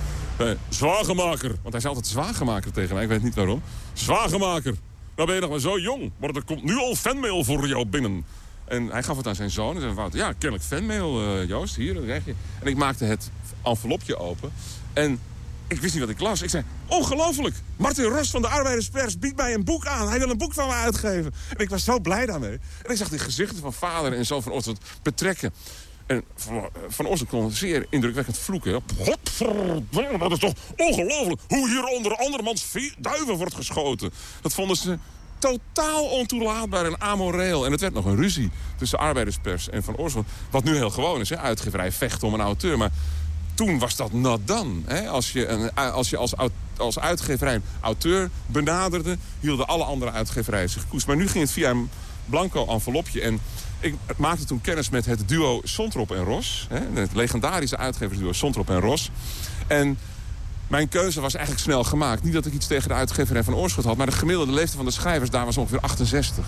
Zwagemaker, want hij zei altijd Zwagemaker tegen mij, ik weet niet waarom. Zwagemaker, nou ben je nog maar zo jong, maar er komt nu al fanmail voor jou binnen. En hij gaf het aan zijn zoon en zei, Wouter, ja, kennelijk fanmail, eh, Joost, hier, dat. En ik maakte het envelopje open en ik wist niet wat ik las. Ik zei, ongelooflijk, Martin Ros van de Arbeiderspers biedt mij een boek aan. Hij wil een boek van mij uitgeven. En ik was zo blij daarmee. En ik zag die gezichten van vader en zo van Oorschot betrekken. En Van, van Oosten kon zeer indrukwekkend vloeken. Dat is toch ongelooflijk hoe hier onder andermans duiven wordt geschoten. Dat vonden ze totaal ontoelaatbaar en amoreel. En het werd nog een ruzie tussen arbeiderspers en Van Oorsel. Wat nu heel gewoon is, hè? uitgeverij vechten om een auteur. Maar toen was dat done. Hè? Als je, een, als, je als, als uitgeverij een auteur benaderde... hielden alle andere uitgeverijen zich koest. Maar nu ging het via een blanco envelopje. En ik maakte toen kennis met het duo Sontrop en Ros. Hè? Het legendarische uitgeversduo Sontrop en Ros. En mijn keuze was eigenlijk snel gemaakt. Niet dat ik iets tegen de uitgeverij van Oorschot had... maar de gemiddelde leeftijd van de schrijvers daar was ongeveer 68.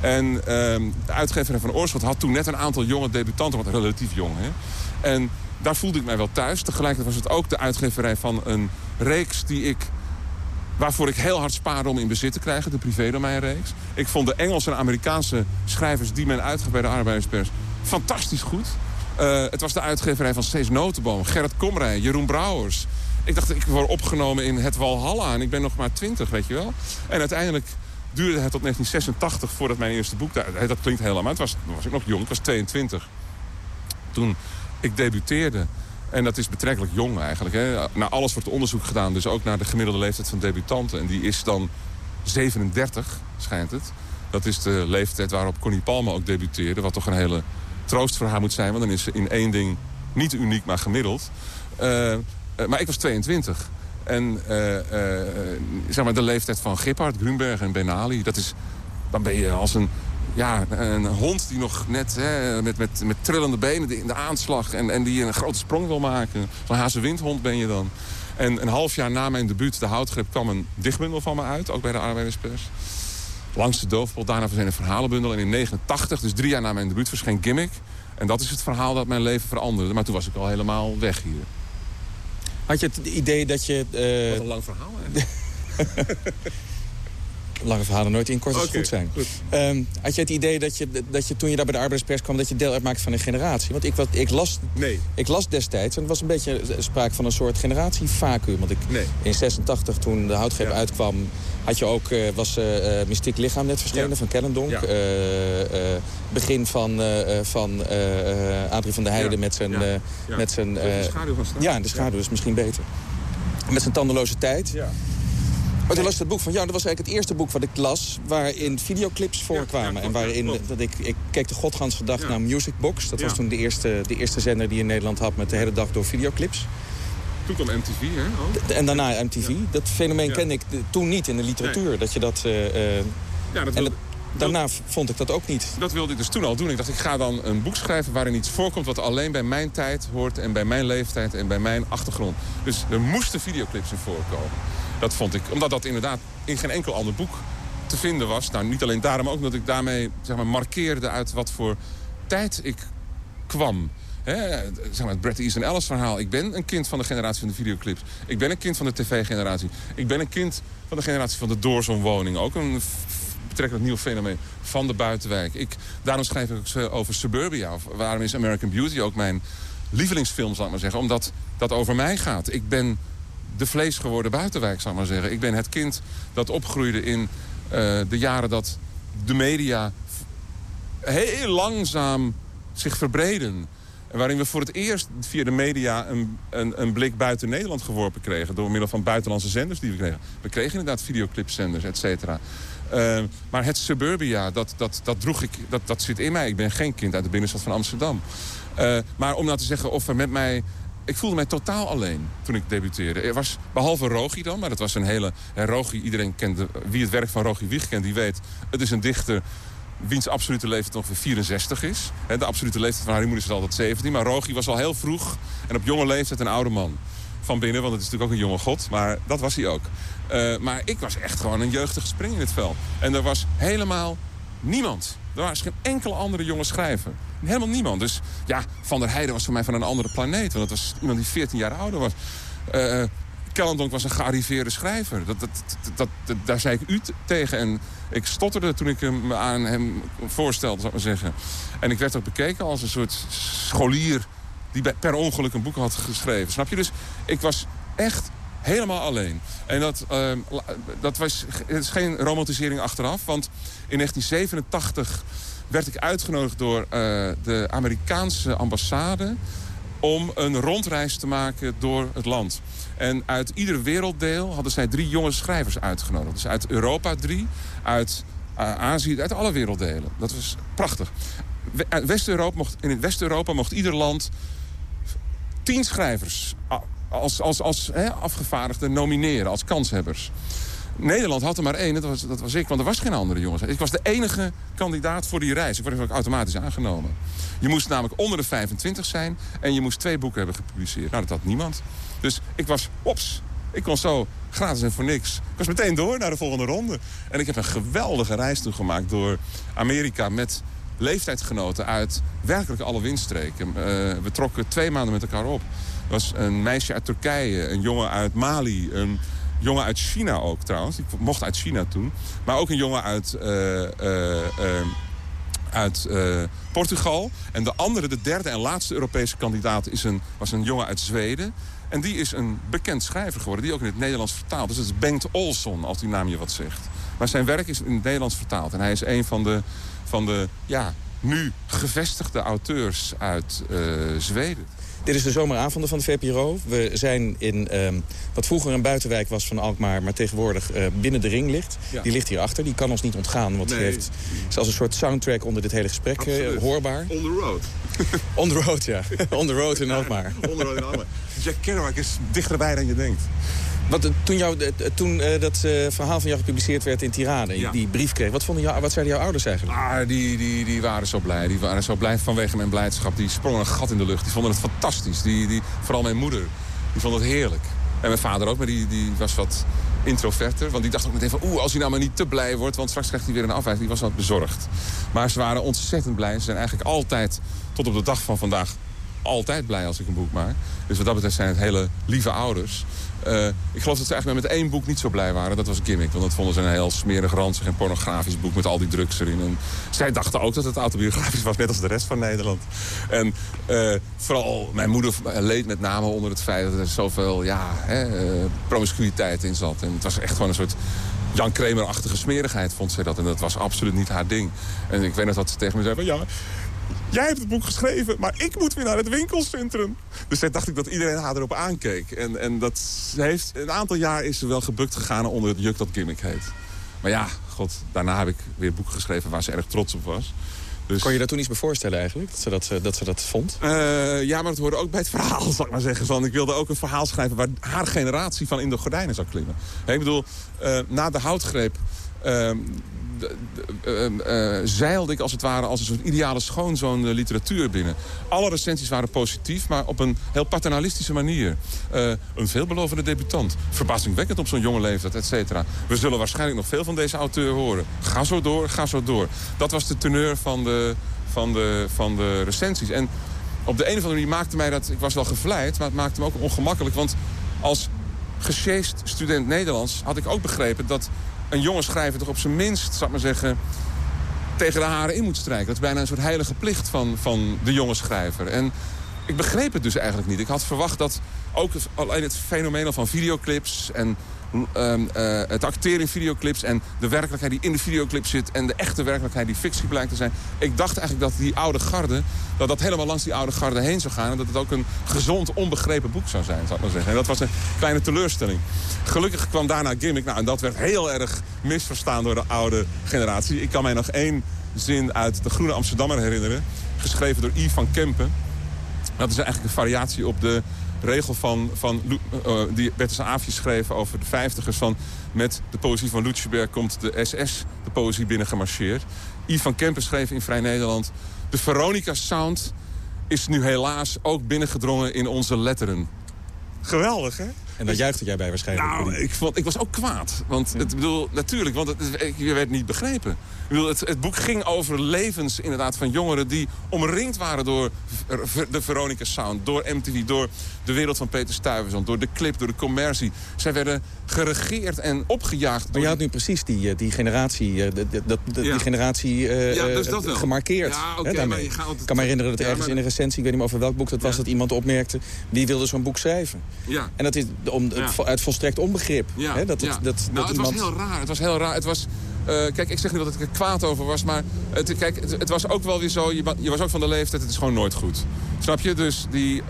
En ehm, de uitgeverij van Oorschot had toen net een aantal jonge debutanten... wat relatief jong, hè. En daar voelde ik mij wel thuis. Tegelijkertijd was het ook de uitgeverij van een reeks die ik waarvoor ik heel hard spaarde om in bezit te krijgen, de privédomeinreeks. Ik vond de Engelse en Amerikaanse schrijvers die men uitgaf bij de arbeiderspers fantastisch goed. Eh, het was de uitgeverij van Stees Notenboom, Gerrit Komrij, Jeroen Brouwers. Ik dacht, ik word opgenomen in het Walhalla en ik ben nog maar twintig, weet je wel. En uiteindelijk duurde het tot 1986 voordat mijn eerste boek... Dat klinkt lang, maar het was, was ik nog jong, ik was 22. Toen ik debuteerde, en dat is betrekkelijk jong eigenlijk. Hè. Naar alles wordt onderzoek gedaan, dus ook naar de gemiddelde leeftijd van debutanten. En die is dan 37, schijnt het. Dat is de leeftijd waarop Connie Palme ook debuteerde. Wat toch een hele troost voor haar moet zijn. Want dan is ze in één ding niet uniek, maar gemiddeld. Eh, maar ik was 22. En eh, eh, zeg maar de leeftijd van Giphard, Grunberg en Ben Ali... Dat is, dan ben je als een, ja, een hond die nog net hè, met, met, met trillende benen in de aanslag... En, en die een grote sprong wil maken. Zo'n hazewindhond ben je dan. En een half jaar na mijn debuut, De Houtgrip, kwam een dichtbundel van me uit. Ook bij de Arbeiderspers. Langs de doofpot, daarna verscheen een verhalenbundel. En in 89, dus drie jaar na mijn debuut, verscheen Gimmick. En dat is het verhaal dat mijn leven veranderde. Maar toen was ik al helemaal weg hier. Had je het idee dat je... eh, Wat een lang verhaal, hè? lange verhalen nooit in kort Oké, goed zijn. goed. Ehm, had je het idee dat je, dat je toen je daar bij de arbeidspers kwam... dat je deel uitmaakte van een generatie? Want ik, wat, ik, las, Nee. ik las destijds, en het was een beetje sprake van een soort generatievacuum. Want ik, Nee. in 86, toen de houtgreep Ja. uitkwam... Had je ook, eh, was eh, eh, Mystiek Lichaam net verschenen Ja. van Kellendonk. Ja. Eh, eh, begin van, eh, eh, van eh, eh, Adrie van der Heijden met zijn... Eh, met zijn de eh, schaduw van straks. ja, de schaduw is misschien beter. Met zijn tandeloze tijd. Ja. Maar toen las het boek van jou. Dat was eigenlijk het eerste boek wat ik las... waarin videoclips voorkwamen. ja, en ja, waarin dat ik, ik keek de godgans Ja. naar Music Box. Dat was toen de eerste, de eerste zender die in Nederland had... met de hele dag door videoclips. Toen kwam MTV, hè? ook. En daarna MTV. Dat fenomeen kende ik toen niet in de literatuur. Dat je dat... eh, eh, Ja, dat en wilde, daarna vond ik dat ook niet. dat wilde ik dus toen al doen. Ik dacht, ik ga dan een boek schrijven waarin iets voorkomt... wat alleen bij mijn tijd hoort en bij mijn leeftijd en bij mijn achtergrond. Dus er moesten videoclips in voorkomen. Dat vond ik, omdat dat inderdaad in geen enkel ander boek te vinden was. Nou, niet alleen daarom, ook omdat ik daarmee zeg maar, markeerde uit wat voor tijd ik kwam. Zeg maar, het Bret Easton Ellis verhaal. Ik ben een kind van de generatie van de videoclips. Ik ben een kind van de tv-generatie. Ik ben een kind van de generatie van de doorzonwoning. Ook een betrekkelijk nieuw fenomeen van de buitenwijk. Ik, daarom schrijf ik ook over Suburbia. Of waarom is American Beauty ook mijn lievelingsfilm, zal ik maar zeggen. Omdat dat over mij gaat. Ik ben de vleesgeworden buitenwijk, zal ik maar zeggen. Ik ben het kind dat opgroeide in eh, de jaren dat de media heel langzaam zich verbreden. En waarin we voor het eerst via de media een, een, een blik buiten Nederland geworpen kregen. Door middel van buitenlandse zenders die we kregen. We kregen inderdaad videoclipzenders, et cetera. Eh, maar het suburbia, dat, dat, dat droeg ik, dat, dat zit in mij. Ik ben geen kind uit de binnenstad van Amsterdam. Eh, maar om nou te zeggen of er met mij ik voelde mij totaal alleen toen ik debuteerde. Er was, behalve Rogi dan, maar dat was een hele... Rogi, iedereen kent, wie het werk van Rogi Wieg kent, die weet... het is een dichter wiens absolute leeftijd ongeveer 64 is. De absolute leeftijd van Harry Moeders is altijd 17. Maar Rogi was al heel vroeg en op jonge leeftijd een oude man. Van binnen, want het is natuurlijk ook een jonge god. Maar dat was hij ook. Uh, maar ik was echt gewoon een jeugdige spring in het veld. En er was helemaal niemand. Er was geen enkele andere jonge schrijver. Helemaal niemand. Dus ja, Van der Heijden was voor mij van een andere planeet. Want dat was iemand die 14 jaar ouder was. Uh, Kellendonk was een gearriveerde schrijver. Dat, dat, dat, daar zei ik u tegen. En ik stotterde toen ik hem aan hem voorstelde, zou ik maar zeggen. En ik werd ook bekeken als een soort scholier... die per ongeluk een boek had geschreven. Snap je? Dus ik was echt helemaal alleen. En dat, uh, dat was, het is geen romantisering achteraf. Want in 1987 werd ik uitgenodigd door uh, de Amerikaanse ambassade... om een rondreis te maken door het land. En uit ieder werelddeel hadden zij drie jonge schrijvers uitgenodigd. Dus uit Europa drie, uit uh, Azië, uit alle werelddelen. Dat was prachtig. West-Europa mocht, in West-Europa mocht ieder land tien schrijvers als, als, als hè, afgevaardigden nomineren, als kanshebbers. Nederland had er maar één, dat was, dat was ik, want er was geen andere jongens. Ik was de enige kandidaat voor die reis. Ik werd ook automatisch aangenomen. Je moest namelijk onder de 25 zijn en je moest twee boeken hebben gepubliceerd. Nou, dat had niemand. Dus ik was, ops, ik kon zo gratis en voor niks. Ik was meteen door naar de volgende ronde. En ik heb een geweldige reis toegemaakt door Amerika met leeftijdsgenoten uit werkelijk alle windstreken. Uh, we trokken twee maanden met elkaar op. Was een meisje uit Turkije, een jongen uit Mali, een jongen uit China ook trouwens. Ik mocht uit China toen. Maar ook een jongen uit, uh, uh, uit Portugal. En de andere, de derde en laatste Europese kandidaat is een, was een jongen uit Zweden. En die is een bekend schrijver geworden, die ook in het Nederlands vertaald. Dus dat is Bengt Olsson, als die naam je wat zegt. Maar zijn werk is in het Nederlands vertaald. En hij is een van de, van de ja, nu gevestigde auteurs uit Zweden. Dit is de zomeravonden van de VPRO. We zijn in um, wat vroeger een buitenwijk was van Alkmaar... maar tegenwoordig uh, binnen de ring ligt. Ja. Die ligt hierachter. Die kan ons niet ontgaan. Want nee. die heeft, is als een soort soundtrack onder dit hele gesprek uh, hoorbaar. On the road. On the road, ja. On the road in Alkmaar. On the road in Alkmaar. Jack Kerouac is dichterbij dan je denkt. Wat, toen jou, toen uh, dat uh, verhaal van jou gepubliceerd werd in Tirana, ja. die brief kreeg... Wat, vonden jou, wat zeiden jouw ouders eigenlijk? Ah, die, die, die waren zo blij. Die waren zo blij vanwege mijn blijdschap. Die sprongen een gat in de lucht. Die vonden het fantastisch. Die, die, vooral mijn moeder. Die vond het heerlijk. En mijn vader ook, maar die, die was wat introverter. Want die dacht ook meteen van, oeh, als hij nou maar niet te blij wordt... want straks krijgt hij weer een afwijzing. Die was wat bezorgd. Maar ze waren ontzettend blij. Ze zijn eigenlijk altijd, tot op de dag van vandaag... altijd blij als ik een boek maak. Dus wat dat betreft zijn het hele lieve ouders. Uh, ik geloof dat ze eigenlijk met één boek niet zo blij waren. Dat was Gimmick. Want dat vonden ze een heel smerig, ranzig en pornografisch boek... met al die drugs erin. En zij dachten ook dat het autobiografisch was, net als de rest van Nederland. En uh, vooral mijn moeder leed met name onder het feit... dat er zoveel ja, hè, uh, promiscuïteit in zat. En het was echt gewoon een soort... Jan Kramer-achtige smerigheid vond zij dat. En dat was absoluut niet haar ding. En ik weet nog dat ze tegen me zei van... ja, jij hebt het boek geschreven, maar ik moet weer naar het winkelcentrum. Dus toen dacht ik dat iedereen haar erop aankeek. En, en dat heeft, een aantal jaar is ze wel gebukt gegaan onder het juk dat Gimmick heet. Maar ja, god, daarna heb ik weer boeken geschreven waar ze erg trots op was. Dus... Kon je daar toen iets bij voorstellen eigenlijk, dat ze dat, dat, ze dat vond? Uh, ja, maar het hoorde ook bij het verhaal, zal ik maar zeggen. Van, ik wilde ook een verhaal schrijven waar haar generatie van in de gordijnen zou klimmen. ik bedoel, uh, na de houtgreep... Uh, zeilde ik als het ware als een soort ideale schoonzoon literatuur binnen. Alle recensies waren positief, maar op een heel paternalistische manier. Een veelbelovende debutant. Verbazingwekkend op zo'n jonge leeftijd, et cetera. We zullen waarschijnlijk nog veel van deze auteur horen. Ga zo door, ga zo door. Dat was de teneur van de, van de, van de recensies. En op de een of andere manier maakte mij dat... Ik was wel gevleid, maar het maakte me ook ongemakkelijk. Want als gesjeest student Nederlands had ik ook begrepen dat een jonge schrijver toch op zijn minst, zal ik maar zeggen, tegen de haren in moet strijken. Dat is bijna een soort heilige plicht van, van de jonge schrijver. En ik begreep het dus eigenlijk niet. Ik had verwacht dat ook alleen het fenomeen van videoclips... en het acteren in videoclips en de werkelijkheid die in de videoclip zit... en de echte werkelijkheid die fictie blijkt te zijn. Ik dacht eigenlijk dat die oude garde, dat dat helemaal langs die oude garde heen zou gaan... en dat het ook een gezond, onbegrepen boek zou zijn, zou ik maar zeggen. En dat was een kleine teleurstelling. Gelukkig kwam daarna Gimmick, nou, en dat werd heel erg misverstaan door de oude generatie. Ik kan mij nog één zin uit de Groene Amsterdammer herinneren... geschreven door Yves van Kempen. Dat is eigenlijk een variatie op de regel van, van uh, die Bertus Aafje schreef over de vijftigers... van met de poëzie van Lutjeberg komt de SS de poëzie binnengemarcheerd. Yves van Kempen schreef in Vrij Nederland... de Veronica Sound is nu helaas ook binnengedrongen in onze letteren. Geweldig, hè? En daar juichte jij bij waarschijnlijk. Nou, ik, vond, ik was ook kwaad. Want het, bedoel, natuurlijk, want het, je werd niet begrepen. Ik bedoel, het, het, boek ging over levens inderdaad van jongeren... die omringd waren door de Veronica Sound, door MTV... door de wereld van Peter Stuyvesant, door de clip, door de commercie. Zij werden geregeerd en opgejaagd. Maar je had nu precies die, eh, die generatie, dat, die generatie uh, ja, dus dat gemarkeerd. Ja, okay, maar je gaat Ik kan me herinneren dat ergens in een recensie... ik weet niet meer over welk boek dat was... dat iemand opmerkte, wie wilde zo'n boek schrijven. Ja. En dat is om, uit volstrekt onbegrip. Ja. dat het, dat, nou, het was heel raar. Het was heel raar. Het was... kijk, ik zeg niet dat ik er kwaad over was, maar het, kijk, het, was ook wel weer zo... Je, je, was ook van de leeftijd, het is gewoon nooit goed. Snap je? Dus die,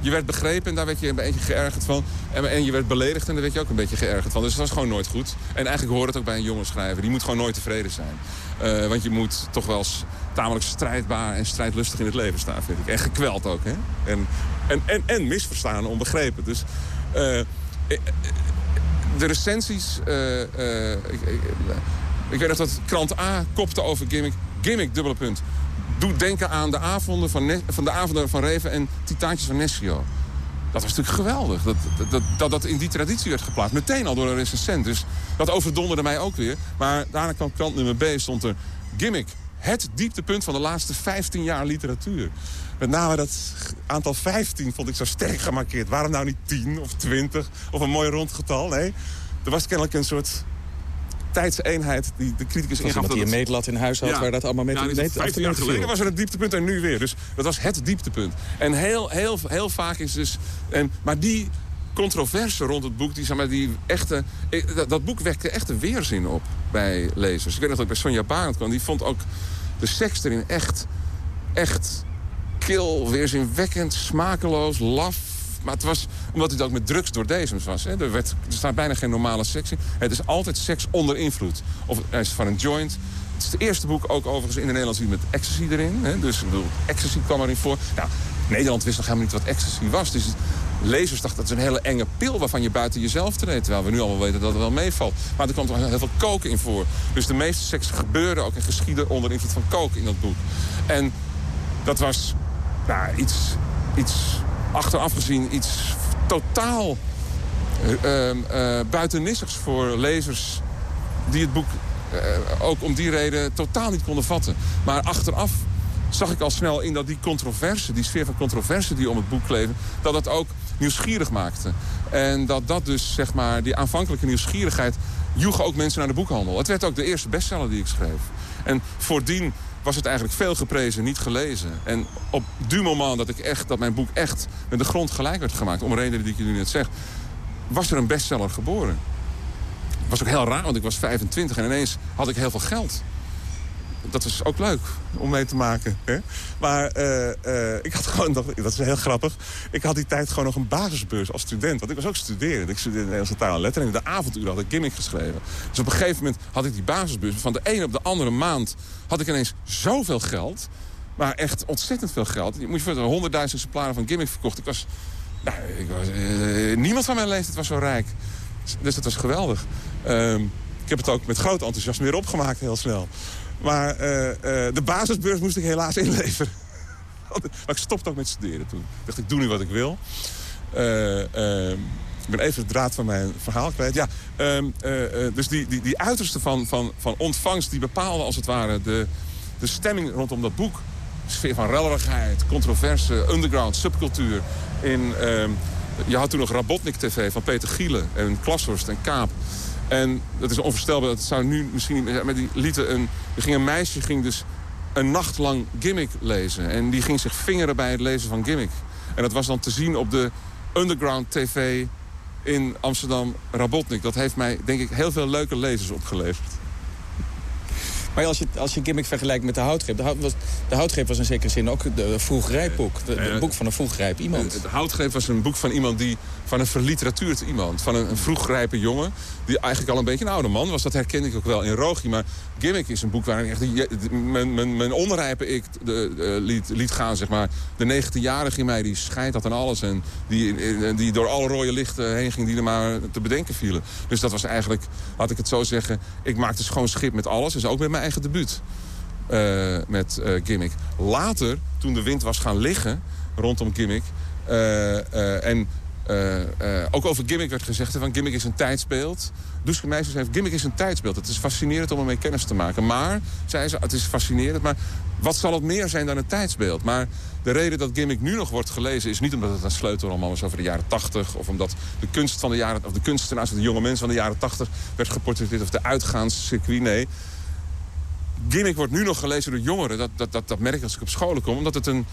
je werd begrepen en daar werd je een beetje geërgerd van. En, je werd beledigd en daar werd je ook een beetje geërgerd van. Dus het was gewoon nooit goed. En eigenlijk hoort het ook bij een jonge schrijver. Die moet gewoon nooit tevreden zijn. Uh, want je moet toch wel tamelijk strijdbaar en strijdlustig in het leven staan, vind ik. En gekweld ook, hè? En, en, en, misverstaan, onbegrepen. Dus... De recensies... ik, weet nog dat krant A kopte over gimmick. Gimmick, dubbele punt. Doet denken aan de avonden van, van, de avonden van Reven en Titaantjes van Nessio. Dat was natuurlijk geweldig. Dat dat, dat dat in die traditie werd geplaatst. Meteen al door een recensent. Dus dat overdonderde mij ook weer. Maar daarna kwam krant nummer B, stond er... Gimmick, het dieptepunt van de laatste 15 jaar literatuur. Met name dat aantal 15 vond ik zo sterk gemarkeerd. Waarom nou niet 10 of 20 of een mooi rond getal? Nee, er was kennelijk een soort tijdseenheid die de criticus ingaf. Dat die een meetlat in huis had waar dat allemaal mee te ja, 15 jaar geleden was er het dieptepunt en nu weer. Dus dat was het dieptepunt. En heel, heel, heel vaak is dus... En, maar die controverse rond het boek, die, zeg maar, die echte, dat, dat, boek wekte echt een weerzin op bij lezers. Ik weet nog dat ik bij Sonja Barend kwam. Die vond ook de seks erin echt, echt kil, weerzinwekkend, smakeloos, laf, maar het was omdat het ook met drugs door deze was. Hè. Er, werd, er staat bijna geen normale seks in. Het is altijd seks onder invloed. Of het is van een joint. Het is het eerste boek ook overigens in het Nederlands met ecstasy erin. Hè. Dus ik bedoel, ecstasy kwam erin voor. Nou, Nederland wist nog helemaal niet wat ecstasy was. Dus lezers dachten dat is een hele enge pil waarvan je buiten jezelf treedt. Terwijl we nu allemaal weten dat het wel meevalt. Maar er kwam toch heel veel koken in voor. Dus de meeste seks gebeurde ook en geschieden onder invloed van koken in dat boek. En dat was nou, iets, iets achteraf gezien iets totaal uh, buitennissigs voor lezers... die het boek uh, ook om die reden totaal niet konden vatten. Maar achteraf zag ik al snel in dat die controverse, die sfeer van controverse die om het boek kleefde... dat dat ook nieuwsgierig maakte. En dat dat dus, zeg maar, die aanvankelijke nieuwsgierigheid... joeg ook mensen naar de boekhandel. Het werd ook de eerste bestseller die ik schreef. En voordien was het eigenlijk veel geprezen, niet gelezen. En op du moment dat, ik echt, dat mijn boek echt met de grond gelijk werd gemaakt... om redenen die ik jullie net zeg, was er een bestseller geboren. Was ook heel raar, want ik was 25 en ineens had ik heel veel geld dat was ook leuk om mee te maken. Hè? Maar uh, uh, ik had gewoon, dat is heel grappig... ik had die tijd gewoon nog een basisbeurs als student. Want ik was ook studeren. Ik studeerde Nederlandse taal en letteren. En in de avonduren had ik gimmick geschreven. Dus op een gegeven moment had ik die basisbeurs. Van de ene op de andere maand had ik ineens zoveel geld. Maar echt ontzettend veel geld. Je moet je voorstellen, honderdduizend exemplaren van gimmick verkocht. Ik was... Nou, ik was uh, niemand van mijn leeftijd was zo rijk. Dus dat was geweldig. Ehm, ik heb het ook met groot enthousiasme weer opgemaakt heel snel. Maar uh, uh, de basisbeurs moest ik helaas inleveren. maar ik stopte ook met studeren toen. Ik dacht, ik doe nu wat ik wil. Uh, ik ben even de draad van mijn verhaal kwijt. Ja, ehm, dus die, die, die uiterste van, van, van ontvangst... die bepaalde als het ware de, de stemming rondom dat boek. Sfeer van rellerigheid, controverse, underground, subcultuur. In, ehm, je had toen nog Rabotnik TV van Peter Gielen en Klashorst en Kaap. En dat is onvoorstelbaar. Dat zou nu misschien niet Maar die lieten een... Er ging een meisje ging dus een nacht lang gimmick lezen. En die ging zich vingeren bij het lezen van gimmick. En dat was dan te zien op de underground tv in Amsterdam Rabotnik. Dat heeft mij, denk ik, heel veel leuke lezers opgeleverd. Maar als je, als je gimmick vergelijkt met de houtgreep... De, hout, was, de houtgreep was in zekere zin ook de vroeg boek. Het boek van een vroegrijp iemand. De houtgreep was een boek van iemand die... van een verliteratuurd iemand. Van een, een vroegrijpe jongen. Die eigenlijk al een beetje een oude man was. Dat herkende ik ook wel in Rogi. Maar Gimmick is een boek waarin echt mijn, mijn, mijn onrijpe ik de, liet, liet gaan. Zeg maar. De 19-jarige in mij die scheidt dat aan alles. En die, die door alle rode lichten heen ging die er maar te bedenken vielen. Dus dat was eigenlijk, laat ik het zo zeggen... ik maakte schoon schip met alles. Dus ook met mijn eigen debuut. Uh, met uh, Gimmick. Later, toen de wind was gaan liggen rondom Gimmick... Uh, en ook over Gimmick werd gezegd... van Gimmick is een tijdsbeeld. Duske Meisjes heeft Gimmick is een tijdsbeeld. Het is fascinerend om ermee kennis te maken. Maar, zei ze, het is fascinerend... maar wat zal het meer zijn dan een tijdsbeeld? Maar de reden dat Gimmick nu nog wordt gelezen... is niet omdat het een sleutelroman was over de jaren 80... of omdat de kunst van de jaren... of de kunstenaars de jonge mensen van de jaren 80 werd geportretteerd... of de uitgaanscircuit, nee. Gimmick wordt nu nog gelezen door jongeren. Dat, dat, dat, dat merk ik als ik op scholen kom. Omdat het een...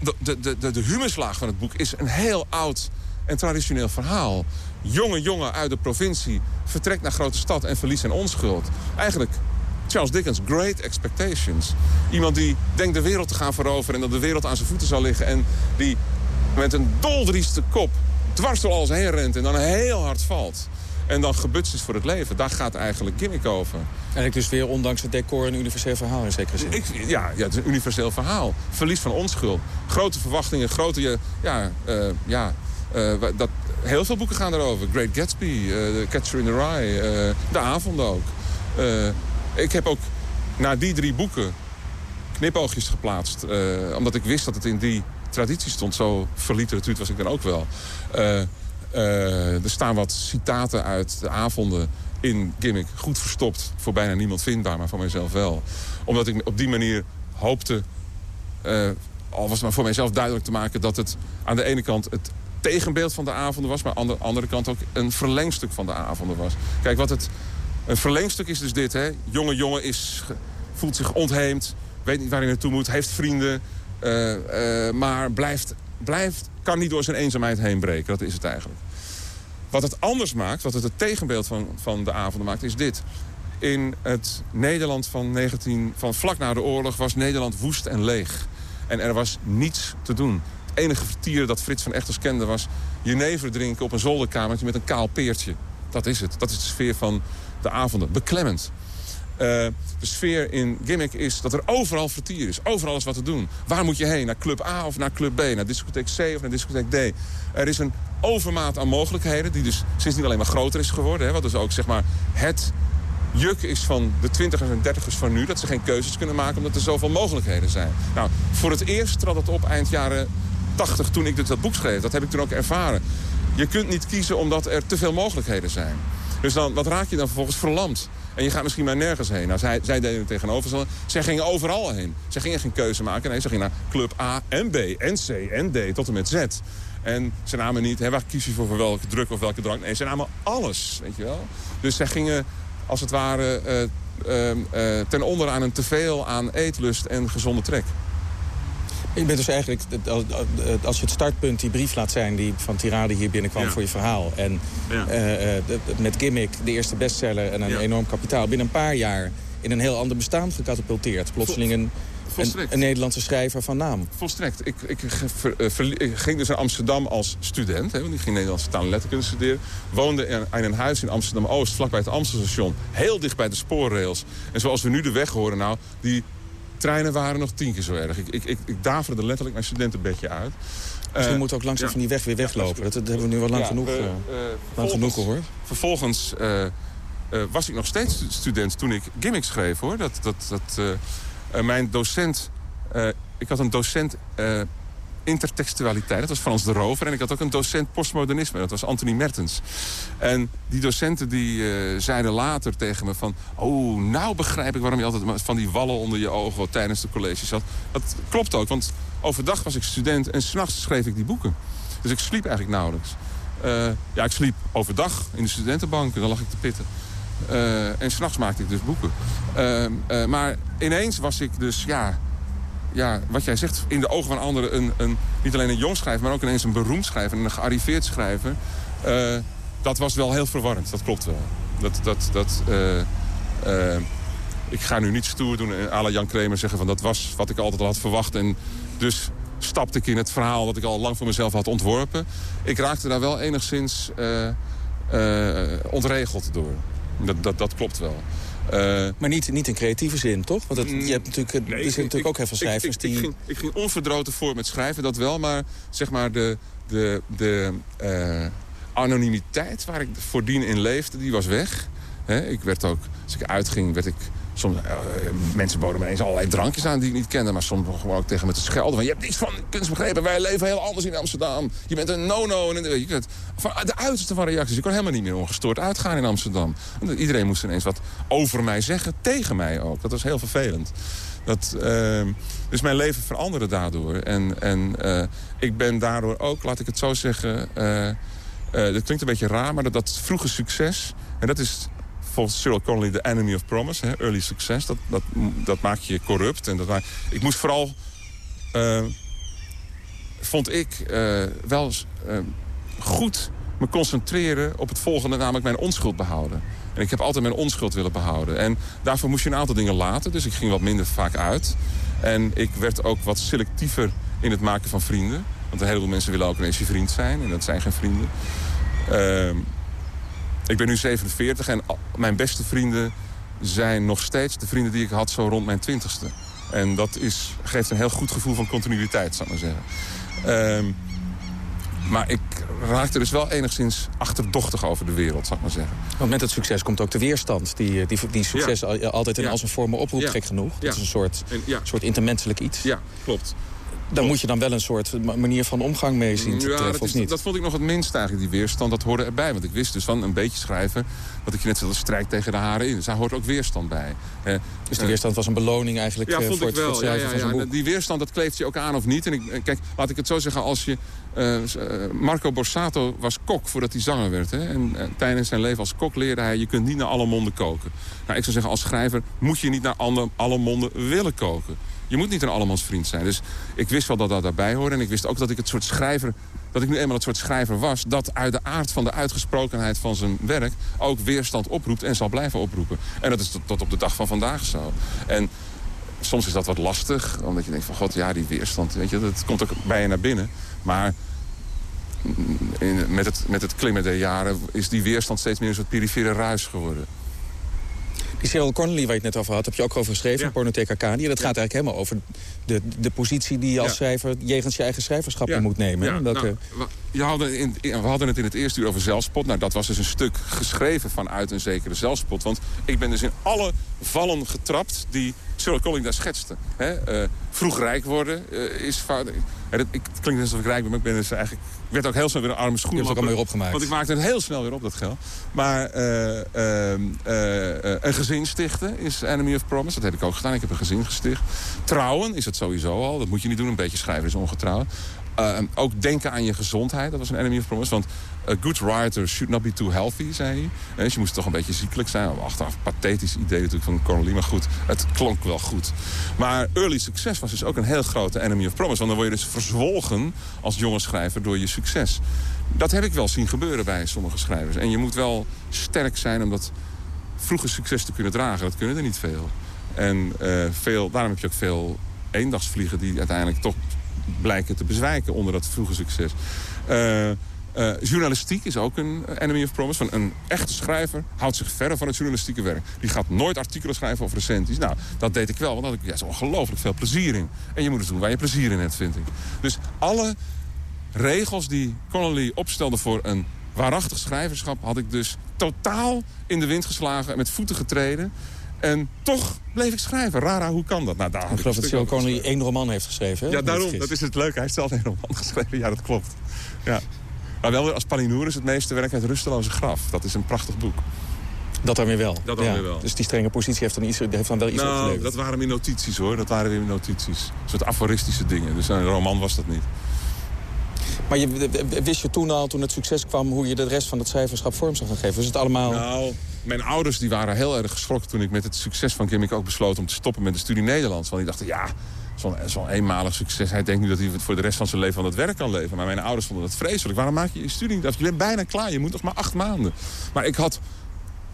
De, de, de, de humuslaag van het boek is een heel oud en traditioneel verhaal. Jonge jongen uit de provincie vertrekt naar grote stad en verliest zijn onschuld. Eigenlijk Charles Dickens, Great Expectations. Iemand die denkt de wereld te gaan veroveren en dat de wereld aan zijn voeten zal liggen. En die met een doldrieste kop dwars door alles heen rent en dan heel hard valt. En dan gebutst is voor het leven. Daar gaat eigenlijk gimmick over. Eigenlijk dus weer ondanks het decor een universeel verhaal in zekere zin. Ik, ja, ja, het is een universeel verhaal. Verlies van onschuld. Grote verwachtingen, grote... Ja, uh, ja uh, dat, heel veel boeken gaan erover. Great Gatsby, uh, Catcher in the Rye, De Avond ook. ik heb ook na die drie boeken knipoogjes geplaatst. omdat ik wist dat het in die traditie stond. Zo verliteratuurd was ik dan ook wel. Er staan wat citaten uit de avonden in Gimmick. Goed verstopt, voor bijna niemand vindbaar, maar voor mijzelf wel. Omdat ik op die manier hoopte... al was het maar voor mijzelf duidelijk te maken... dat het aan de ene kant het tegenbeeld van de avonden was... maar aan de andere kant ook een verlengstuk van de avonden was. Kijk, wat het, een verlengstuk is dus dit. Hè? Jonge jongen is, voelt zich ontheemd, weet niet waar hij naartoe moet... heeft vrienden, uh, maar blijft, blijft, kan niet door zijn eenzaamheid heen breken. Dat is het eigenlijk. Wat het anders maakt, wat het het tegenbeeld van, van de avonden maakt, is dit. In het Nederland van, 19, van vlak na de oorlog was Nederland woest en leeg. En er was niets te doen enige vertier dat Frits van Echters kende was... jenever drinken op een zolderkamertje met een kaal peertje. Dat is het. Dat is de sfeer van de avonden. Beklemmend. Uh, de sfeer in Gimmick is dat er overal vertier is. Overal is wat te doen. Waar moet je heen? Naar club A of naar club B? Naar discotheek C of naar discotheek D? Er is een overmaat aan mogelijkheden... die dus sindsdien alleen maar groter is geworden. Hè? Wat dus ook zeg maar, het juk is van de twintigers en dertigers van nu... dat ze geen keuzes kunnen maken omdat er zoveel mogelijkheden zijn. Nou, voor het eerst trad het op eind jaren 80 toen ik dat boek schreef. Dat heb ik toen ook ervaren. Je kunt niet kiezen omdat er te veel mogelijkheden zijn. Dus dan, wat raak je dan vervolgens verlamd? En je gaat misschien maar nergens heen. Nou, zij, deden het tegenover. Zij gingen overal heen. Zij gingen geen keuze maken. Nee, ze gingen naar club A en B en C en D tot en met Z. En ze namen niet, hè, waar kies je voor, voor welke druk of welke drank? Nee, ze namen alles, weet je wel. Dus zij gingen, als het ware, uh, uh, ten onder aan een teveel aan eetlust en gezonde trek. Je bent dus eigenlijk, als je het startpunt die brief laat zijn... die van Tirade hier binnenkwam voor je verhaal... en eh, eh, met Gimmick, de eerste bestseller en een enorm kapitaal... binnen een paar jaar in een heel ander bestaan gecatapulteerd. Plotseling een, een, Nederlandse schrijver van naam. Volstrekt. Ik, ik, eh, ik, ging dus naar Amsterdam als student. Hè, want ik ging Nederlandse taal en letterkunde studeren. Woonde in, in een huis in Amsterdam-Oost, vlakbij het Amstelstation. Heel dicht bij de spoorrails. En zoals we nu de weg horen, nou, die treinen waren nog tien keer zo erg. Ik, ik, ik, ik daverde letterlijk mijn studentenbedje uit. Misschien uh, moeten ook langzaam van die weg weer weglopen. dat, hebben we nu wel lang genoeg, uh, lang genoeg gehoord. Vervolgens was ik nog steeds student toen ik gimmicks schreef. hoor. Dat, dat, dat, mijn docent... ik had een docent intertextualiteit. Dat was Frans de Rover. En ik had ook een docent postmodernisme. Dat was Anthony Mertens. En die docenten die uh, zeiden later tegen me van... oh, nou begrijp ik waarom je altijd van die wallen onder je ogen... tijdens de colleges had. Dat klopt ook, want overdag was ik student... en s'nachts schreef ik die boeken. Dus ik sliep eigenlijk nauwelijks. Uh, ja, ik sliep overdag in de studentenbank. Dan lag ik te pitten. Uh, en s'nachts maakte ik dus boeken. maar ineens was ik dus, ja ja, wat jij zegt, in de ogen van anderen een, een, niet alleen een jong schrijver... maar ook ineens een beroemd schrijver en een gearriveerd schrijver. Uh, dat was wel heel verwarrend, dat klopt wel. Dat, dat, dat, uh, uh, ik ga nu niet stoer doen en à Jan Kramer zeggen van dat was wat ik altijd al had verwacht. En dus stapte ik in het verhaal dat ik al lang voor mezelf had ontworpen. Ik raakte daar wel enigszins ontregeld door. Dat, dat, dat klopt wel. Uh, maar niet, niet in creatieve zin, toch? Want het, je hebt natuurlijk, nee, er zijn natuurlijk ook heel veel schrijvers ik, die... Ik ging, ik ging onverdroten voor met schrijven, dat wel. Maar zeg maar de, de, de uh, anonimiteit waar ik voordien in leefde, die was weg. He, ik werd ook, als ik uitging, werd ik Soms, uh, mensen boden me allerlei drankjes aan die ik niet kende. Maar soms gewoon ook tegen me te schelden. Van, je hebt niets van kunst begrepen. Wij leven heel anders in Amsterdam. Je bent een no-no. De uiterste van reacties. Ik kon helemaal niet meer ongestoord uitgaan in Amsterdam. Iedereen moest ineens wat over mij zeggen. Tegen mij ook. Dat was heel vervelend. Dat, uh, dus mijn leven veranderde daardoor. En, en uh, ik ben daardoor ook, laat ik het zo zeggen... Uh, dat klinkt een beetje raar, maar dat, dat vroege succes... en dat is volgens Cyril Connolly de enemy of promise. Hè, early success, dat, dat, dat maakt je corrupt. En dat ik moest vooral, uh, vond ik, uh, wel uh, goed me concentreren op het volgende, namelijk mijn onschuld behouden. En ik heb altijd mijn onschuld willen behouden. En daarvoor moest je een aantal dingen laten, dus ik ging wat minder vaak uit. En ik werd ook wat selectiever in het maken van vrienden. Want een heleboel mensen willen ook ineens je vriend zijn. En dat zijn geen vrienden. Ik ben nu 47 en mijn beste vrienden zijn nog steeds de vrienden die ik had zo rond mijn twintigste. En dat is, geeft een heel goed gevoel van continuïteit, zou ik maar zeggen. Um, maar ik raakte dus wel enigszins achterdochtig over de wereld, zou ik maar zeggen. Want met het succes komt ook de weerstand. Die, die, die succes altijd in ja. als een vorm oproept, gek genoeg. Dat is een soort, soort intermenselijk iets. Ja, klopt dan moet je dan wel een soort manier van omgang mee zien te ja, treffen, dat, is, niet? dat vond ik nog het minst eigenlijk, die weerstand. Dat hoorde erbij, want ik wist dus van een beetje schrijven... dat ik je net zoals strijd tegen de haren in. Dus daar hoort ook weerstand bij. dus die eh, weerstand was een beloning eigenlijk ja, eh, vond voor, ik wel. het, schrijven ja, van zijn boek? Die weerstand, dat kleeft je ook aan of niet. En ik, kijk, laat ik het zo zeggen, als je... Uh, Marco Borsato was kok voordat hij zanger werd. Hè? En, en, tijdens zijn leven als kok leerde hij... je kunt niet naar alle monden koken. Nou, ik zou zeggen, als schrijver moet je niet naar alle, alle monden willen koken. Je moet niet een allemans vriend zijn. Dus ik wist wel dat dat daarbij hoorde. En ik wist ook dat ik het soort schrijver dat ik nu eenmaal het soort schrijver was... dat uit de aard van de uitgesprokenheid van zijn werk... ook weerstand oproept en zal blijven oproepen. En dat is tot, tot op de dag van vandaag zo. En soms is dat wat lastig, omdat je denkt van... god, ja, die weerstand, weet je, dat komt ook bij je naar binnen. Maar in, met, het, met het klimmen der jaren is die weerstand steeds meer een soort perifere ruis geworden. Die Cyril Connolly, waar je het net over had, heb je ook over geschreven, ja. Pornotheek Arcadia. Dat gaat eigenlijk helemaal over de, de positie die je als schrijver jegens je eigen schrijverschap moet nemen. Nou, je hadden in, we hadden het in het eerste uur over zelfspot. Nou, dat was dus een stuk geschreven vanuit een zekere zelfspot. Want ik ben dus in alle vallen getrapt die Cyril Colling daar schetste. He, uh, vroeg rijk worden uh, is fout. Het, klinkt alsof ik rijk ben, maar ik ben dus eigenlijk... Ik werd ook heel snel weer een arme schoen. Je hebt ook al weer opgemaakt. Want ik maakte het heel snel weer op, dat geld. Maar uh, een gezin stichten is Enemy of Promise. Dat heb ik ook gedaan. Ik heb een gezin gesticht. Trouwen is het sowieso al. Dat moet je niet doen. Een beetje schrijven is ongetrouwd. Uh, ook denken aan je gezondheid. Dat was een enemy of promise. Want a good writer should not be too healthy, zei hij. Dus je moest toch een beetje ziekelijk zijn. Achteraf pathetisch idee natuurlijk van Connolly. Maar goed, het klonk wel goed. Maar early succes was dus ook een heel grote enemy of promise. Want dan word je dus verzwolgen als jonge schrijver door je succes. Dat heb ik wel zien gebeuren bij sommige schrijvers. En je moet wel sterk zijn om dat vroege succes te kunnen dragen. Dat kunnen er niet veel. En veel, daarom heb je ook veel eendagsvliegen die uiteindelijk toch blijken te bezwijken onder dat vroege succes. Uh, uh, journalistiek is ook een enemy of promise. Van een echte schrijver houdt zich verder van het journalistieke werk. Die gaat nooit artikelen schrijven of recensies. Nou, dat deed ik wel, want daar had ik zo ongelooflijk veel plezier in. En je moet het doen waar je plezier in hebt, vind ik. Dus alle regels die Connolly opstelde voor een waarachtig schrijverschap... had ik dus totaal in de wind geslagen en met voeten getreden. En toch bleef ik schrijven. Rara, hoe kan dat? Nou, daar ik geloof dat Cyril Connolly één roman heeft geschreven. Hè? Ja, daarom. Dat is het leuke. Hij heeft zelf één roman geschreven. Ja, dat klopt. Ja. Maar wel als Palinour is het meeste werk uit Rusteloze Graf. Dat is een prachtig boek. Dat dan weer wel. Dat dan weer wel. Dus die strenge positie heeft dan, iets, heeft dan wel iets nou, opgeleverd. dat waren weer notities hoor. Dat waren weer notities. Een soort aforistische dingen. Dus een roman was dat niet. Maar je, wist je toen al, toen het succes kwam... hoe je de rest van het schrijverschap vorm zou gaan geven? Was het allemaal... Nou, mijn ouders die waren heel erg geschrokken toen ik met het succes van Gimmick ook besloot om te stoppen met de studie Nederlands. Want die dachten, ja, zo'n zo eenmalig succes. Hij denkt nu dat hij voor de rest van zijn leven van het werk kan leven. Maar mijn ouders vonden dat vreselijk. Waarom maak je je studie niet af? Je bent bijna klaar. Je moet nog maar acht maanden. Maar ik had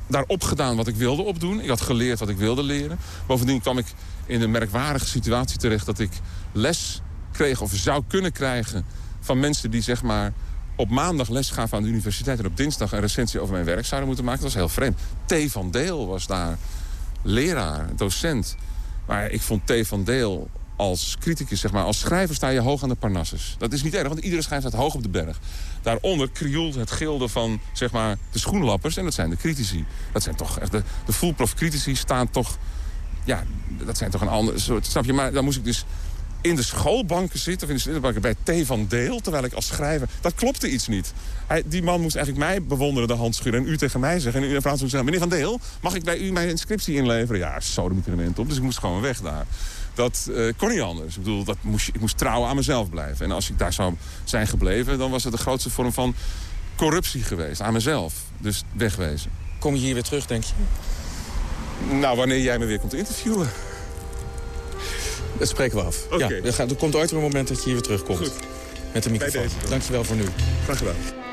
daarop gedaan wat ik wilde opdoen. Ik had geleerd wat ik wilde leren. Bovendien kwam ik in de merkwaardige situatie terecht... dat ik les kreeg of zou kunnen krijgen van mensen die zeg maar op maandag les gaven aan de universiteit... en op dinsdag een recensie over mijn werk zouden moeten maken. Dat was heel vreemd. T. van Deel was daar leraar, docent. Maar ik vond T. van Deel als criticus, zeg maar, als schrijver sta je hoog aan de Parnassus. Dat is niet erg, want iedere schrijver staat hoog op de berg. Daaronder krioelt het gilde van zeg maar, de schoenlappers en dat zijn de critici. Dat zijn toch echt de, de foolproof critici staan toch... Ja, dat zijn toch een ander soort... Snap je? Maar dan moest ik dus in de schoolbanken zitten, of in de studentenbanken bij T. van Deel... terwijl ik als schrijver... Dat klopte iets niet. Hij, die man moest eigenlijk mij bewonderen, de hand schudden... en u tegen mij zeggen. En u in plaats van zeggen, meneer Van Deel... mag ik bij u mijn inscriptie inleveren? Ja, zo, de op. Dus ik moest gewoon weg daar. Dat uh, kon niet anders. Ik bedoel, dat moest, ik moest trouwen aan mezelf blijven. En als ik daar zou zijn gebleven... dan was het de grootste vorm van corruptie geweest. Aan mezelf. Dus wegwezen. Kom je hier weer terug, denk je? Nou, wanneer jij me weer komt interviewen. Dat spreken we af. Ja, er, komt ooit een moment dat je hier weer terugkomt. Goed. Met de microfoon. Dankjewel voor nu. Graag gedaan.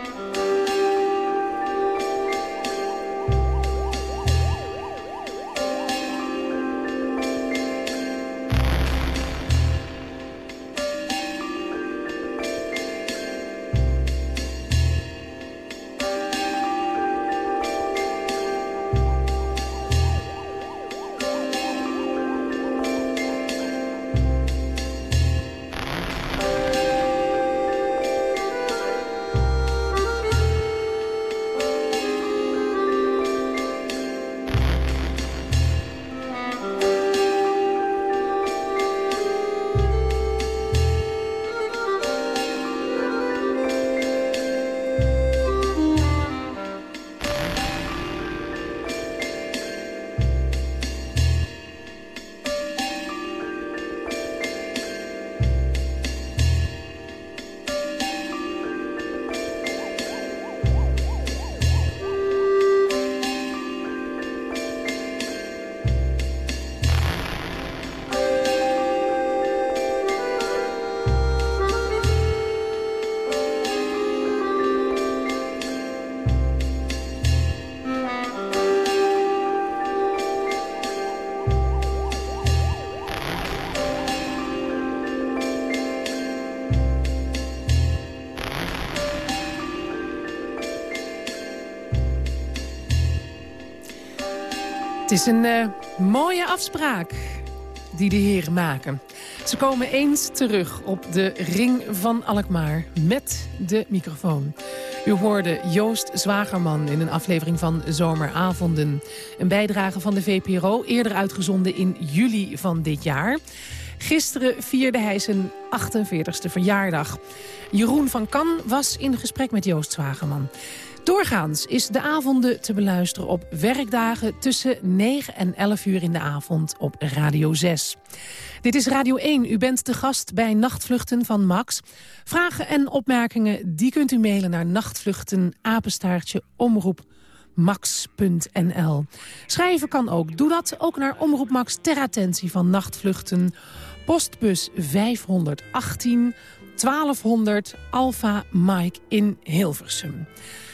Is een uh, mooie afspraak die de heren maken. Ze komen eens terug op de ring van Alkmaar met de microfoon. U hoorde Joost Zwagerman in een aflevering van Zomeravonden. Een bijdrage van de VPRO, eerder uitgezonden in juli van dit jaar. Gisteren vierde hij zijn 48e verjaardag. Jeroen van Kan was in gesprek met Joost Zwagerman. Doorgaans is de avonden te beluisteren op werkdagen tussen 9 en 11 uur in de avond op Radio 6. Dit is Radio 1. U bent de gast bij Nachtvluchten van Max. Vragen en opmerkingen die kunt u mailen naar nachtvluchten apenstaartje omroep max.nl. Schrijven kan ook. Doe dat ook naar Omroep Max ter attentie van Nachtvluchten. Postbus 518 1200 Alpha Mike in Hilversum.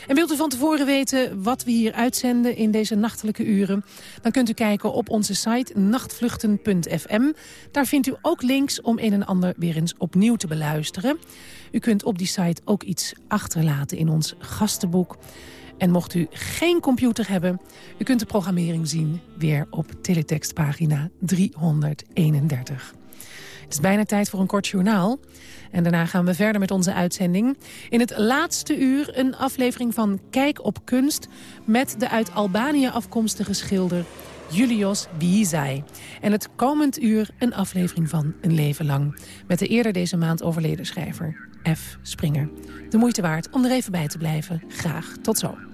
En wilt u van tevoren weten wat we hier uitzenden in deze nachtelijke uren? Dan kunt u kijken op onze site nachtvluchten.fm. Daar vindt u ook links om een en ander weer eens opnieuw te beluisteren. U kunt op die site ook iets achterlaten in ons gastenboek. En mocht u geen computer hebben, u kunt de programmering zien weer op teletextpagina 331. Het is bijna tijd voor een kort journaal. En daarna gaan we verder met onze uitzending. In het laatste uur een aflevering van Kijk op Kunst... met de uit Albanië afkomstige schilder Julios Biizai. En het komend uur een aflevering van Een Leven Lang... met de eerder deze maand overleden schrijver F. Springer. De moeite waard om er even bij te blijven. Graag. Tot zo.